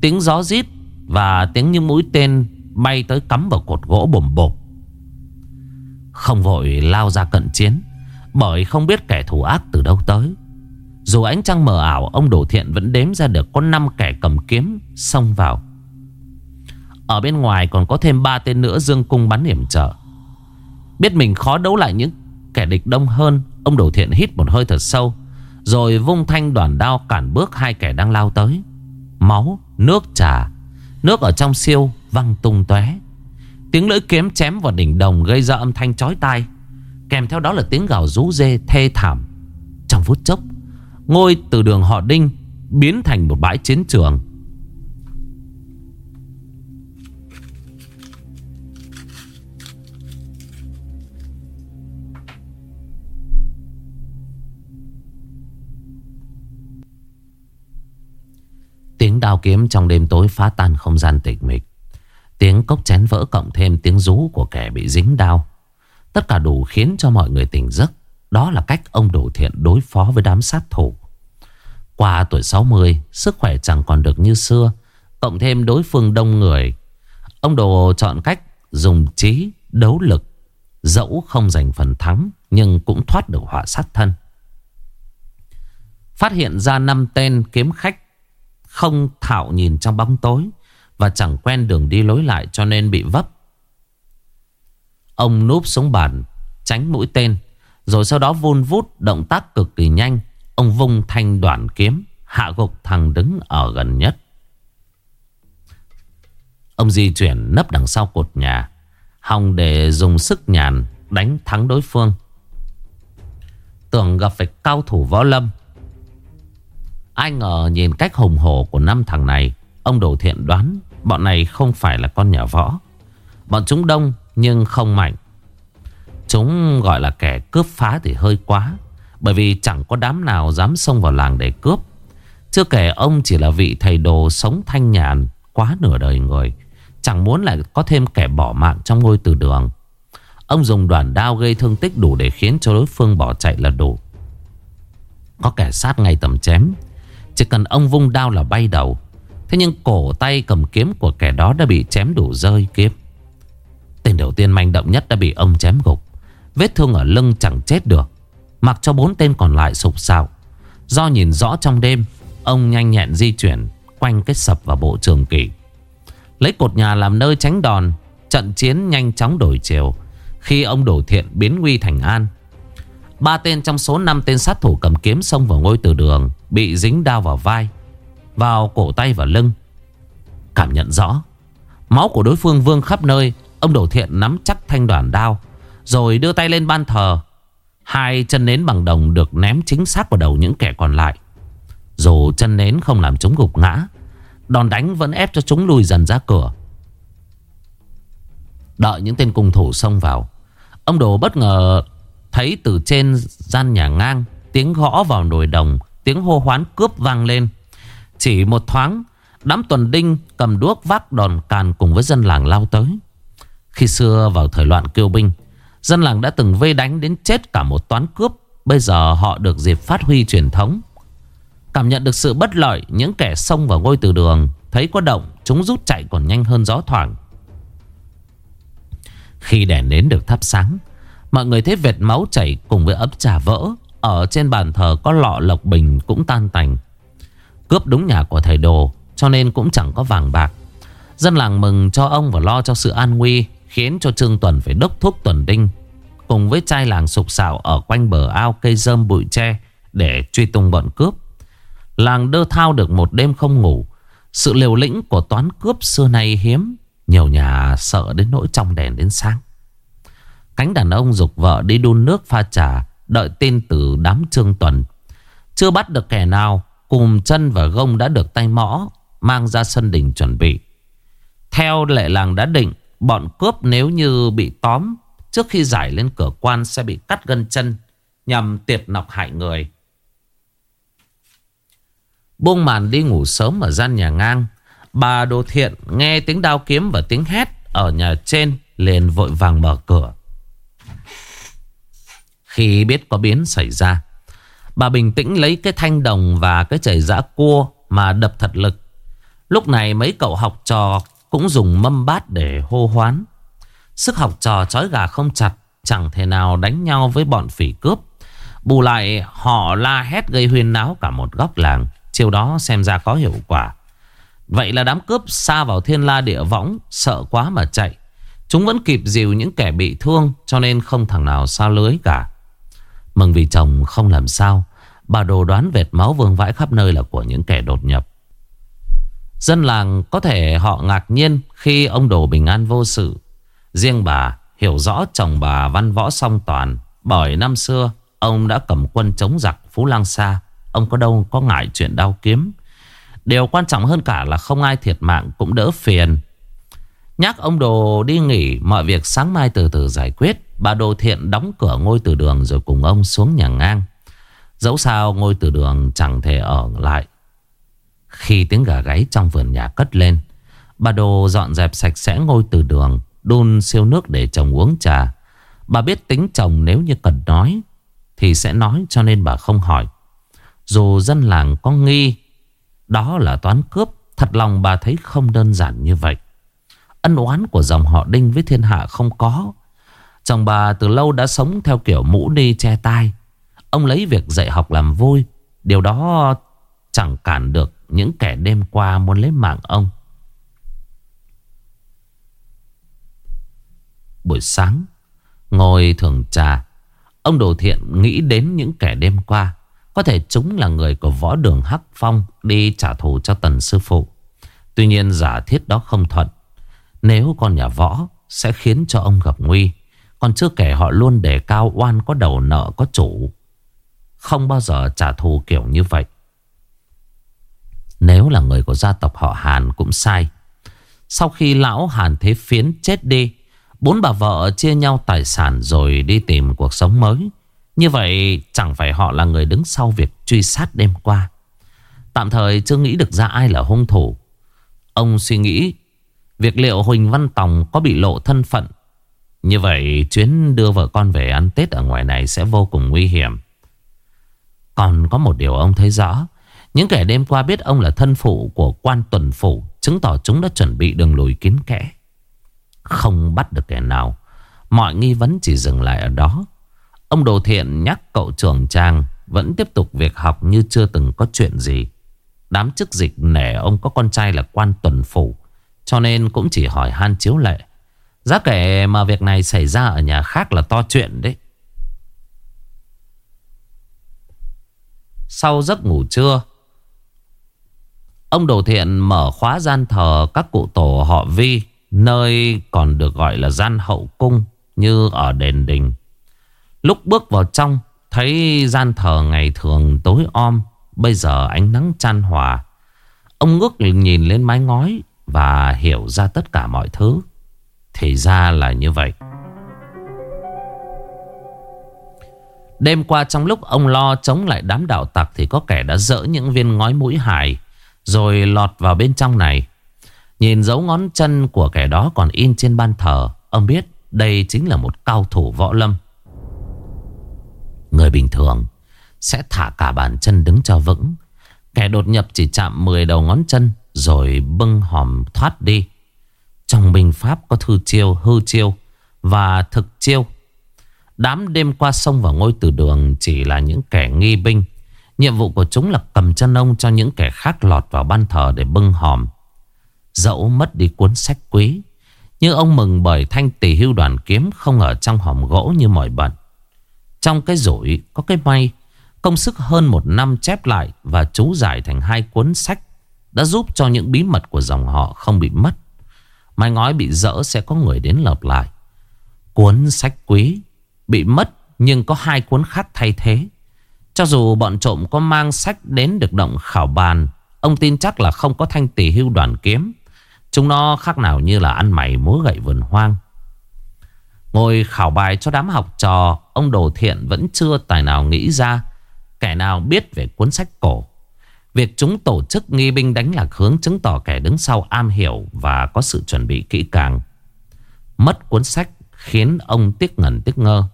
Tiếng gió rít và tiếng như mũi tên Bay tới cắm vào cột gỗ bồm bột Không vội lao ra cận chiến Bởi không biết kẻ thù ác từ đâu tới. Dù ánh trăng mờ ảo Ông Đổ Thiện vẫn đếm ra được Có 5 kẻ cầm kiếm xông vào. Ở bên ngoài còn có thêm ba tên nữa dương cung bắn hiểm trở. Biết mình khó đấu lại những kẻ địch đông hơn Ông Đồ Thiện hít một hơi thật sâu Rồi vung thanh đoàn đao cản bước hai kẻ đang lao tới. Máu, nước trà Nước ở trong siêu văng tung tóe. Tiếng lưỡi kiếm chém vào đỉnh đồng Gây ra âm thanh chói tai. Kèm theo đó là tiếng gào rú dê thê thảm. Trong phút chốc, Ngôi từ đường họ Đinh Biến thành một bãi chiến trường. Đao kiếm trong đêm tối phá tan không gian tịch mịch. Tiếng cốc chén vỡ cộng thêm tiếng rú của kẻ bị dính đao. Tất cả đủ khiến cho mọi người tỉnh giấc. Đó là cách ông Đỗ Thiện đối phó với đám sát thủ. Qua tuổi 60 Sức khỏe chẳng còn được như xưa, Cộng thêm đối phương đông người. Ông Đồ chọn cách dùng trí, đấu lực. Dẫu không giành phần thắng, Nhưng cũng thoát được họa sát thân. Phát hiện ra năm tên kiếm khách không thạo nhìn trong bóng tối Và chẳng quen đường đi lối lại cho nên bị vấp. Ông núp xuống bàn, Tránh mũi tên, Rồi sau đó vun vút động tác cực kỳ nhanh. Ông vung thanh đoạn kiếm, Hạ gục thằng đứng ở gần nhất. Ông di chuyển nấp đằng sau cột nhà, Hòng để dùng sức nhàn, Đánh thắng đối phương. Tưởng gặp phải cao thủ võ lâm Ai ngờ nhìn cách hùng hổ của năm thằng này, Ông Đồ Thiện đoán Bọn này không phải là con nhà võ. Bọn chúng đông nhưng không mạnh. Chúng gọi là kẻ cướp phá thì hơi quá, Bởi vì chẳng có đám nào dám xông vào làng để cướp. Chưa kể ông chỉ là vị thầy đồ sống thanh nhàn Quá nửa đời người, Chẳng muốn lại có thêm kẻ bỏ mạng trong ngôi từ đường. Ông dùng đoàn đao gây thương tích đủ để khiến cho đối phương bỏ chạy là đủ. Có kẻ sát ngay tầm chém chỉ cần ông vung đao là bay đầu. Thế nhưng cổ tay cầm kiếm của kẻ đó đã bị chém đủ rơi kiếm Tên đầu tiên manh động nhất đã bị ông chém gục. Vết thương ở lưng chẳng chết được. Mặc cho bốn tên còn lại sụp sạo. Do nhìn rõ trong đêm, Ông nhanh nhẹn di chuyển Quanh cái sập vào bộ trường kỷ. Lấy cột nhà làm nơi tránh đòn, Trận chiến nhanh chóng đổi chiều. Khi ông đổ thiện biến nguy thành an Ba tên trong số 5 tên sát thủ cầm kiếm xông vào ngôi từ đường, Bị dính đao vào vai, Vào cổ tay và lưng. Cảm nhận rõ, Máu của đối phương vương khắp nơi, Ông đổ thiện nắm chắc thanh đoàn đao, Rồi đưa tay lên ban thờ. Hai chân nến bằng đồng được ném chính xác vào đầu những kẻ còn lại. Dù chân nến không làm chúng gục ngã, Đòn đánh vẫn ép cho chúng lùi dần ra cửa. Đợi những tên cung thủ xông vào, Ông đồ bất ngờ Thấy từ trên gian nhà ngang Tiếng gõ vào nồi đồng, Tiếng hô hoán cướp vang lên. Chỉ một thoáng, Đám tuần đinh cầm đuốc vác đòn càn Cùng với dân làng lao tới. Khi xưa vào thời loạn kiêu binh, Dân làng đã từng vây đánh đến chết cả một toán cướp. Bây giờ họ được dịp phát huy truyền thống. Cảm nhận được sự bất lợi, Những kẻ xông vào ngôi từ đường, Thấy có động, Chúng rút chạy còn nhanh hơn gió thoảng. Khi đèn nến được thắp sáng Mọi người thấy vệt máu chảy cùng với ấm trà vỡ, Ở trên bàn thờ có lọ lộc bình cũng tan tành. Cướp đúng nhà của thầy đồ, Cho nên cũng chẳng có vàng bạc. Dân làng mừng cho ông và lo cho sự an nguy, Khiến cho Trương Tuần phải đốc thúc Tuần Đinh, Cùng với trai làng sục sạo Ở quanh bờ ao cây rơm bụi tre Để truy tung bọn cướp. Làng đơ thao được một đêm không ngủ, Sự liều lĩnh của toán cướp xưa nay hiếm, Nhiều nhà sợ đến nỗi trong đèn đến sáng. Cánh đàn ông dục vợ đi đun nước pha trà, Đợi tin từ đám trương tuần. Chưa bắt được kẻ nào, Cùng chân và gông đã được tay mõ, Mang ra sân đình chuẩn bị. Theo lệ làng đã định, Bọn cướp nếu như bị tóm, Trước khi giải lên cửa quan sẽ bị cắt gân chân, Nhằm tiệt nọc hại người. Buông màn đi ngủ sớm ở gian nhà ngang, Bà đồ thiện nghe tiếng đao kiếm và tiếng hét Ở nhà trên, liền vội vàng mở cửa. Khi biết có biến xảy ra. Bà bình tĩnh lấy cái thanh đồng và cái chảy giã cua mà đập thật lực. Lúc này mấy cậu học trò cũng dùng mâm bát để hô hoán. Sức học trò trói gà không chặt, Chẳng thể nào đánh nhau với bọn phỉ cướp. Bù lại, họ la hét gây huyên náo cả một góc làng Chiều đó xem ra có hiệu quả. Vậy là đám cướp xa vào thiên la địa võng, Sợ quá mà chạy. Chúng vẫn kịp dìu những kẻ bị thương, Cho nên không thằng nào xa lưới cả. Mừng vì chồng không làm sao, Bà đồ đoán vệt máu vương vãi khắp nơi là của những kẻ đột nhập. Dân làng có thể họ ngạc nhiên Khi ông đồ bình an vô sự. Riêng bà hiểu rõ chồng bà văn võ song toàn, Bởi năm xưa, Ông đã cầm quân chống giặc Phú Lang Sa. Ông có đâu có ngại chuyện đau kiếm. Điều quan trọng hơn cả là không ai thiệt mạng cũng đỡ phiền. Nhắc ông Đồ đi nghỉ, Mọi việc sáng mai từ từ giải quyết. Bà Đồ Thiện đóng cửa ngôi từ đường Rồi cùng ông xuống nhà ngang. Dẫu sao ngôi từ đường chẳng thể ở lại. Khi tiếng gà gáy trong vườn nhà cất lên, Bà Đồ dọn dẹp sạch sẽ ngôi từ đường, Đun siêu nước để chồng uống trà. Bà biết tính chồng nếu như cần nói, Thì sẽ nói cho nên bà không hỏi. Dù dân làng có nghi, Đó là toán cướp, Thật lòng bà thấy không đơn giản như vậy. Ân oán của dòng họ Đinh với thiên hạ không có Chồng bà từ lâu đã sống theo kiểu mũ đi che tai Ông lấy việc dạy học làm vui Điều đó chẳng cản được những kẻ đêm qua muốn lấy mạng ông Buổi sáng, Ngồi thường trà, Ông Đồ Thiện nghĩ đến những kẻ đêm qua có thể chúng là người của võ đường Hắc Phong đi trả thù cho tần sư phụ. Tuy nhiên giả thiết đó không thuận. Nếu con nhà võ sẽ khiến cho ông gặp nguy. Còn chưa kể họ luôn đề cao oan có đầu nợ có chủ. Không bao giờ trả thù kiểu như vậy. Nếu là người của gia tộc họ Hàn cũng sai. Sau khi lão Hàn Thế Phiến chết đi, Bốn bà vợ chia nhau tài sản rồi đi tìm cuộc sống mới. Như vậy chẳng phải họ là người đứng sau việc truy sát đêm qua. Tạm thời chưa nghĩ được ra ai là hung thủ. Ông suy nghĩ việc liệu Huỳnh Văn Tòng có bị lộ thân phận. Như vậy, chuyến đưa vợ con về ăn Tết ở ngoài này sẽ vô cùng nguy hiểm. Còn có một điều ông thấy rõ. Những kẻ đêm qua biết ông là thân phụ của quan tuần phủ, Chứng tỏ chúng đã chuẩn bị đường lùi kín kẽ. Không bắt được kẻ nào. Mọi nghi vấn chỉ dừng lại ở đó. Ông Đồ Thiện nhắc cậu trưởng trang Vẫn tiếp tục việc học như chưa từng có chuyện gì. Đám chức dịch nể ông có con trai là quan tuần phủ, Cho nên cũng chỉ hỏi han chiếu lệ. Giá kể mà việc này xảy ra ở nhà khác là to chuyện đấy. Sau giấc ngủ trưa, Ông Đồ Thiện mở khóa gian thờ các cụ tổ họ Vi, Nơi còn được gọi là gian hậu cung như ở đền đình. Lúc bước vào trong, Thấy gian thờ ngày thường tối om, Bây giờ ánh nắng chan hòa. Ông ngước nhìn lên mái ngói Và hiểu ra tất cả mọi thứ. Thì ra là như vậy. Đêm qua trong lúc ông lo chống lại đám đạo tặc Thì có kẻ đã dỡ những viên ngói mũi hài Rồi lọt vào bên trong này. Nhìn dấu ngón chân của kẻ đó còn in trên ban thờ, Ông biết đây chính là một cao thủ võ lâm. Người bình thường Sẽ thả cả bàn chân đứng cho vững. Kẻ đột nhập chỉ chạm 10 đầu ngón chân, Rồi bưng hòm thoát đi. Trong binh pháp có thư chiêu, hư chiêu Và thực chiêu. Đám đêm qua sông vào ngôi từ đường Chỉ là những kẻ nghi binh. Nhiệm vụ của chúng là cầm chân ông Cho những kẻ khác lọt vào ban thờ để bưng hòm. Dẫu mất đi cuốn sách quý Nhưng ông mừng bởi thanh tỷ hưu đoàn kiếm Không ở trong hòm gỗ như mọi bận. Trong cái rủi có cái may Công sức hơn một năm chép lại Và chú giải thành hai cuốn sách Đã giúp cho những bí mật của dòng họ không bị mất. Mai ngói bị dỡ sẽ có người đến lợp lại. Cuốn sách quý Bị mất nhưng có hai cuốn khác thay thế. Cho dù bọn trộm có mang sách đến được động khảo bàn, Ông tin chắc là không có thanh tỷ hưu đoàn kiếm. Chúng nó khác nào như là ăn mày múa gậy vườn hoang. Ngồi khảo bài cho đám học trò, Ông Đồ Thiện vẫn chưa tài nào nghĩ ra Kẻ nào biết về cuốn sách cổ. Việc chúng tổ chức nghi binh đánh lạc hướng Chứng tỏ kẻ đứng sau am hiểu Và có sự chuẩn bị kỹ càng. Mất cuốn sách Khiến ông tiếc ngẩn tiếc ngơ.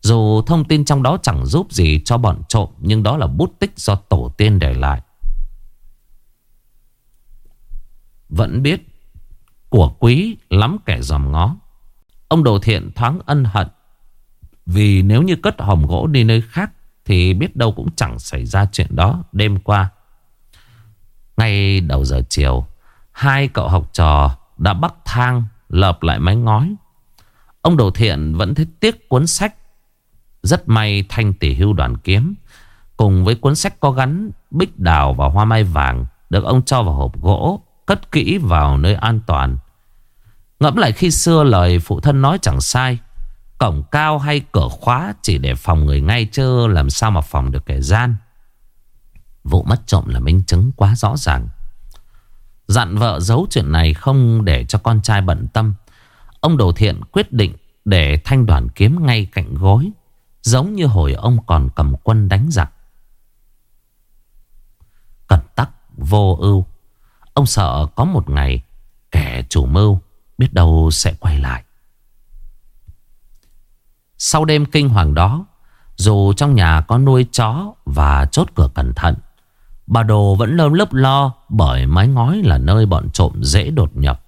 Dù thông tin trong đó chẳng giúp gì cho bọn trộm, Nhưng đó là bút tích do tổ tiên để lại. Vẫn biết Của quý lắm kẻ dòm ngó. Ông đồ thiện thoáng ân hận, Vì nếu như cất hòm gỗ đi nơi khác Thì biết đâu cũng chẳng xảy ra chuyện đó đêm qua. Ngay đầu giờ chiều, Hai cậu học trò đã bắt thang lợp lại mái ngói. Ông đồ thiện vẫn thấy tiếc cuốn sách Rất may thanh tỷ hưu đoàn kiếm, Cùng với cuốn sách có gắn bích đào và hoa mai vàng, Được ông cho vào hộp gỗ, Cất kỹ vào nơi an toàn. Ngẫm lại khi xưa lời phụ thân nói chẳng sai, Cổng cao hay cửa khóa Chỉ để phòng người ngay, chứ Làm sao mà phòng được kẻ gian. Vụ mất trộm là minh chứng quá rõ ràng. Dặn vợ giấu chuyện này Không để cho con trai bận tâm. Ông Đồ Thiện quyết định Để thanh đoàn kiếm ngay cạnh gối, Giống như hồi ông còn cầm quân đánh giặc. Cẩn tắc, vô ưu. Ông sợ có một ngày Kẻ chủ mưu biết đâu sẽ quay lại. Sau đêm kinh hoàng đó, Dù trong nhà có nuôi chó Và chốt cửa cẩn thận Bà Đồ vẫn lơm lấp lo Bởi mái ngói là nơi bọn trộm dễ đột nhập.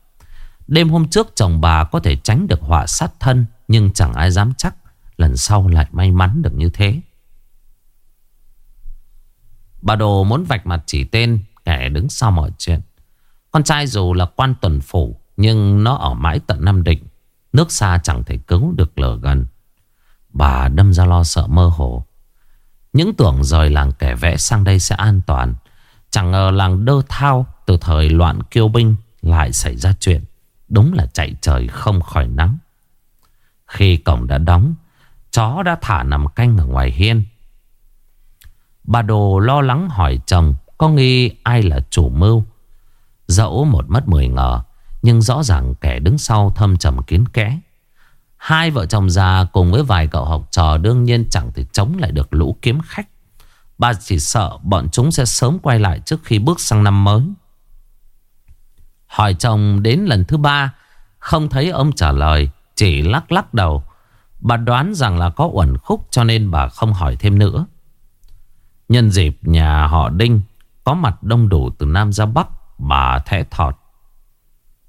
Đêm hôm trước chồng bà có thể tránh được họa sát thân, Nhưng chẳng ai dám chắc Lần sau lại may mắn được như thế. Bà Đồ muốn vạch mặt chỉ tên, Kẻ đứng sau mọi chuyện. Con trai dù là quan tuần phủ, Nhưng nó ở mãi tận Nam Định, Nước xa chẳng thể cứu được lở gần. Bà đâm ra lo sợ mơ hồ. Những tưởng rời làng kẻ vẽ sang đây sẽ an toàn. Chẳng ngờ làng đơ thao Từ thời loạn kiêu binh Lại xảy ra chuyện. Đúng là chạy trời không khỏi nắng. Khi cổng đã đóng, Chó đã thả nằm canh ở ngoài hiên. Bà Đồ lo lắng hỏi chồng, Có nghi ai là chủ mưu? Dẫu một mất mười ngờ, Nhưng rõ ràng kẻ đứng sau thâm trầm kín kẽ. Hai vợ chồng già cùng với vài cậu học trò đương nhiên chẳng thể chống lại được lũ kiếm khách. Bà chỉ sợ bọn chúng sẽ sớm quay lại trước khi bước sang năm mới. Hỏi chồng đến lần thứ ba, không thấy ông trả lời, chỉ lắc lắc đầu. Bà đoán rằng là có uẩn khúc cho nên bà không hỏi thêm nữa. Nhân dịp nhà họ Đinh có mặt đông đủ từ Nam ra Bắc, bà thẽ thọt.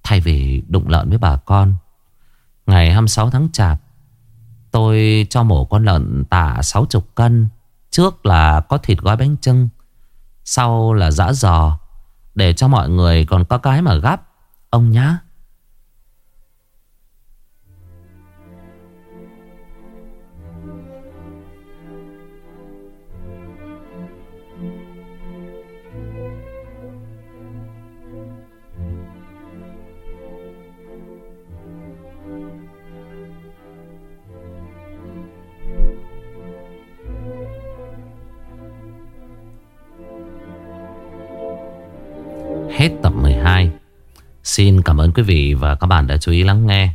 Thay vì đụng lợn với bà con, ngày 26 tháng Chạp, tôi cho mổ con lợn tạ 60 cân. Trước là có thịt gói bánh trưng, sau là giã giò, để cho mọi người còn có cái mà gắp. Ông nhá. Hết tập 12 Xin cảm ơn quý vị và các bạn đã chú ý lắng nghe.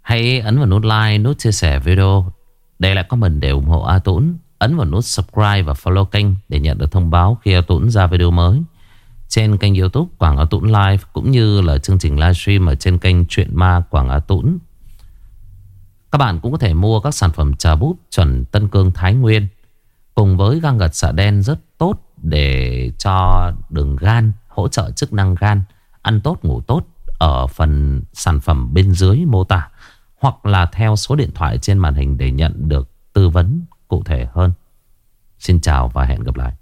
Hãy ấn vào nút like, nút chia sẻ video. Để lại comment để ủng hộ A Tũng Ấn vào nút subscribe và follow kênh Để nhận được thông báo khi A Tũng ra video mới. Trên kênh youtube Quảng A Tũng Live Cũng như là chương trình livestream ở trên kênh Chuyện Ma Quảng A Tũng Các bạn cũng có thể mua các sản phẩm trà búp chuẩn Tân Cương Thái Nguyên Cùng với găng gật xạ đen rất tốt để cho đường gan, hỗ trợ chức năng gan, ăn tốt, ngủ tốt ở phần sản phẩm bên dưới mô tả, hoặc là theo số điện thoại trên màn hình để nhận được tư vấn cụ thể hơn. Xin chào và hẹn gặp lại.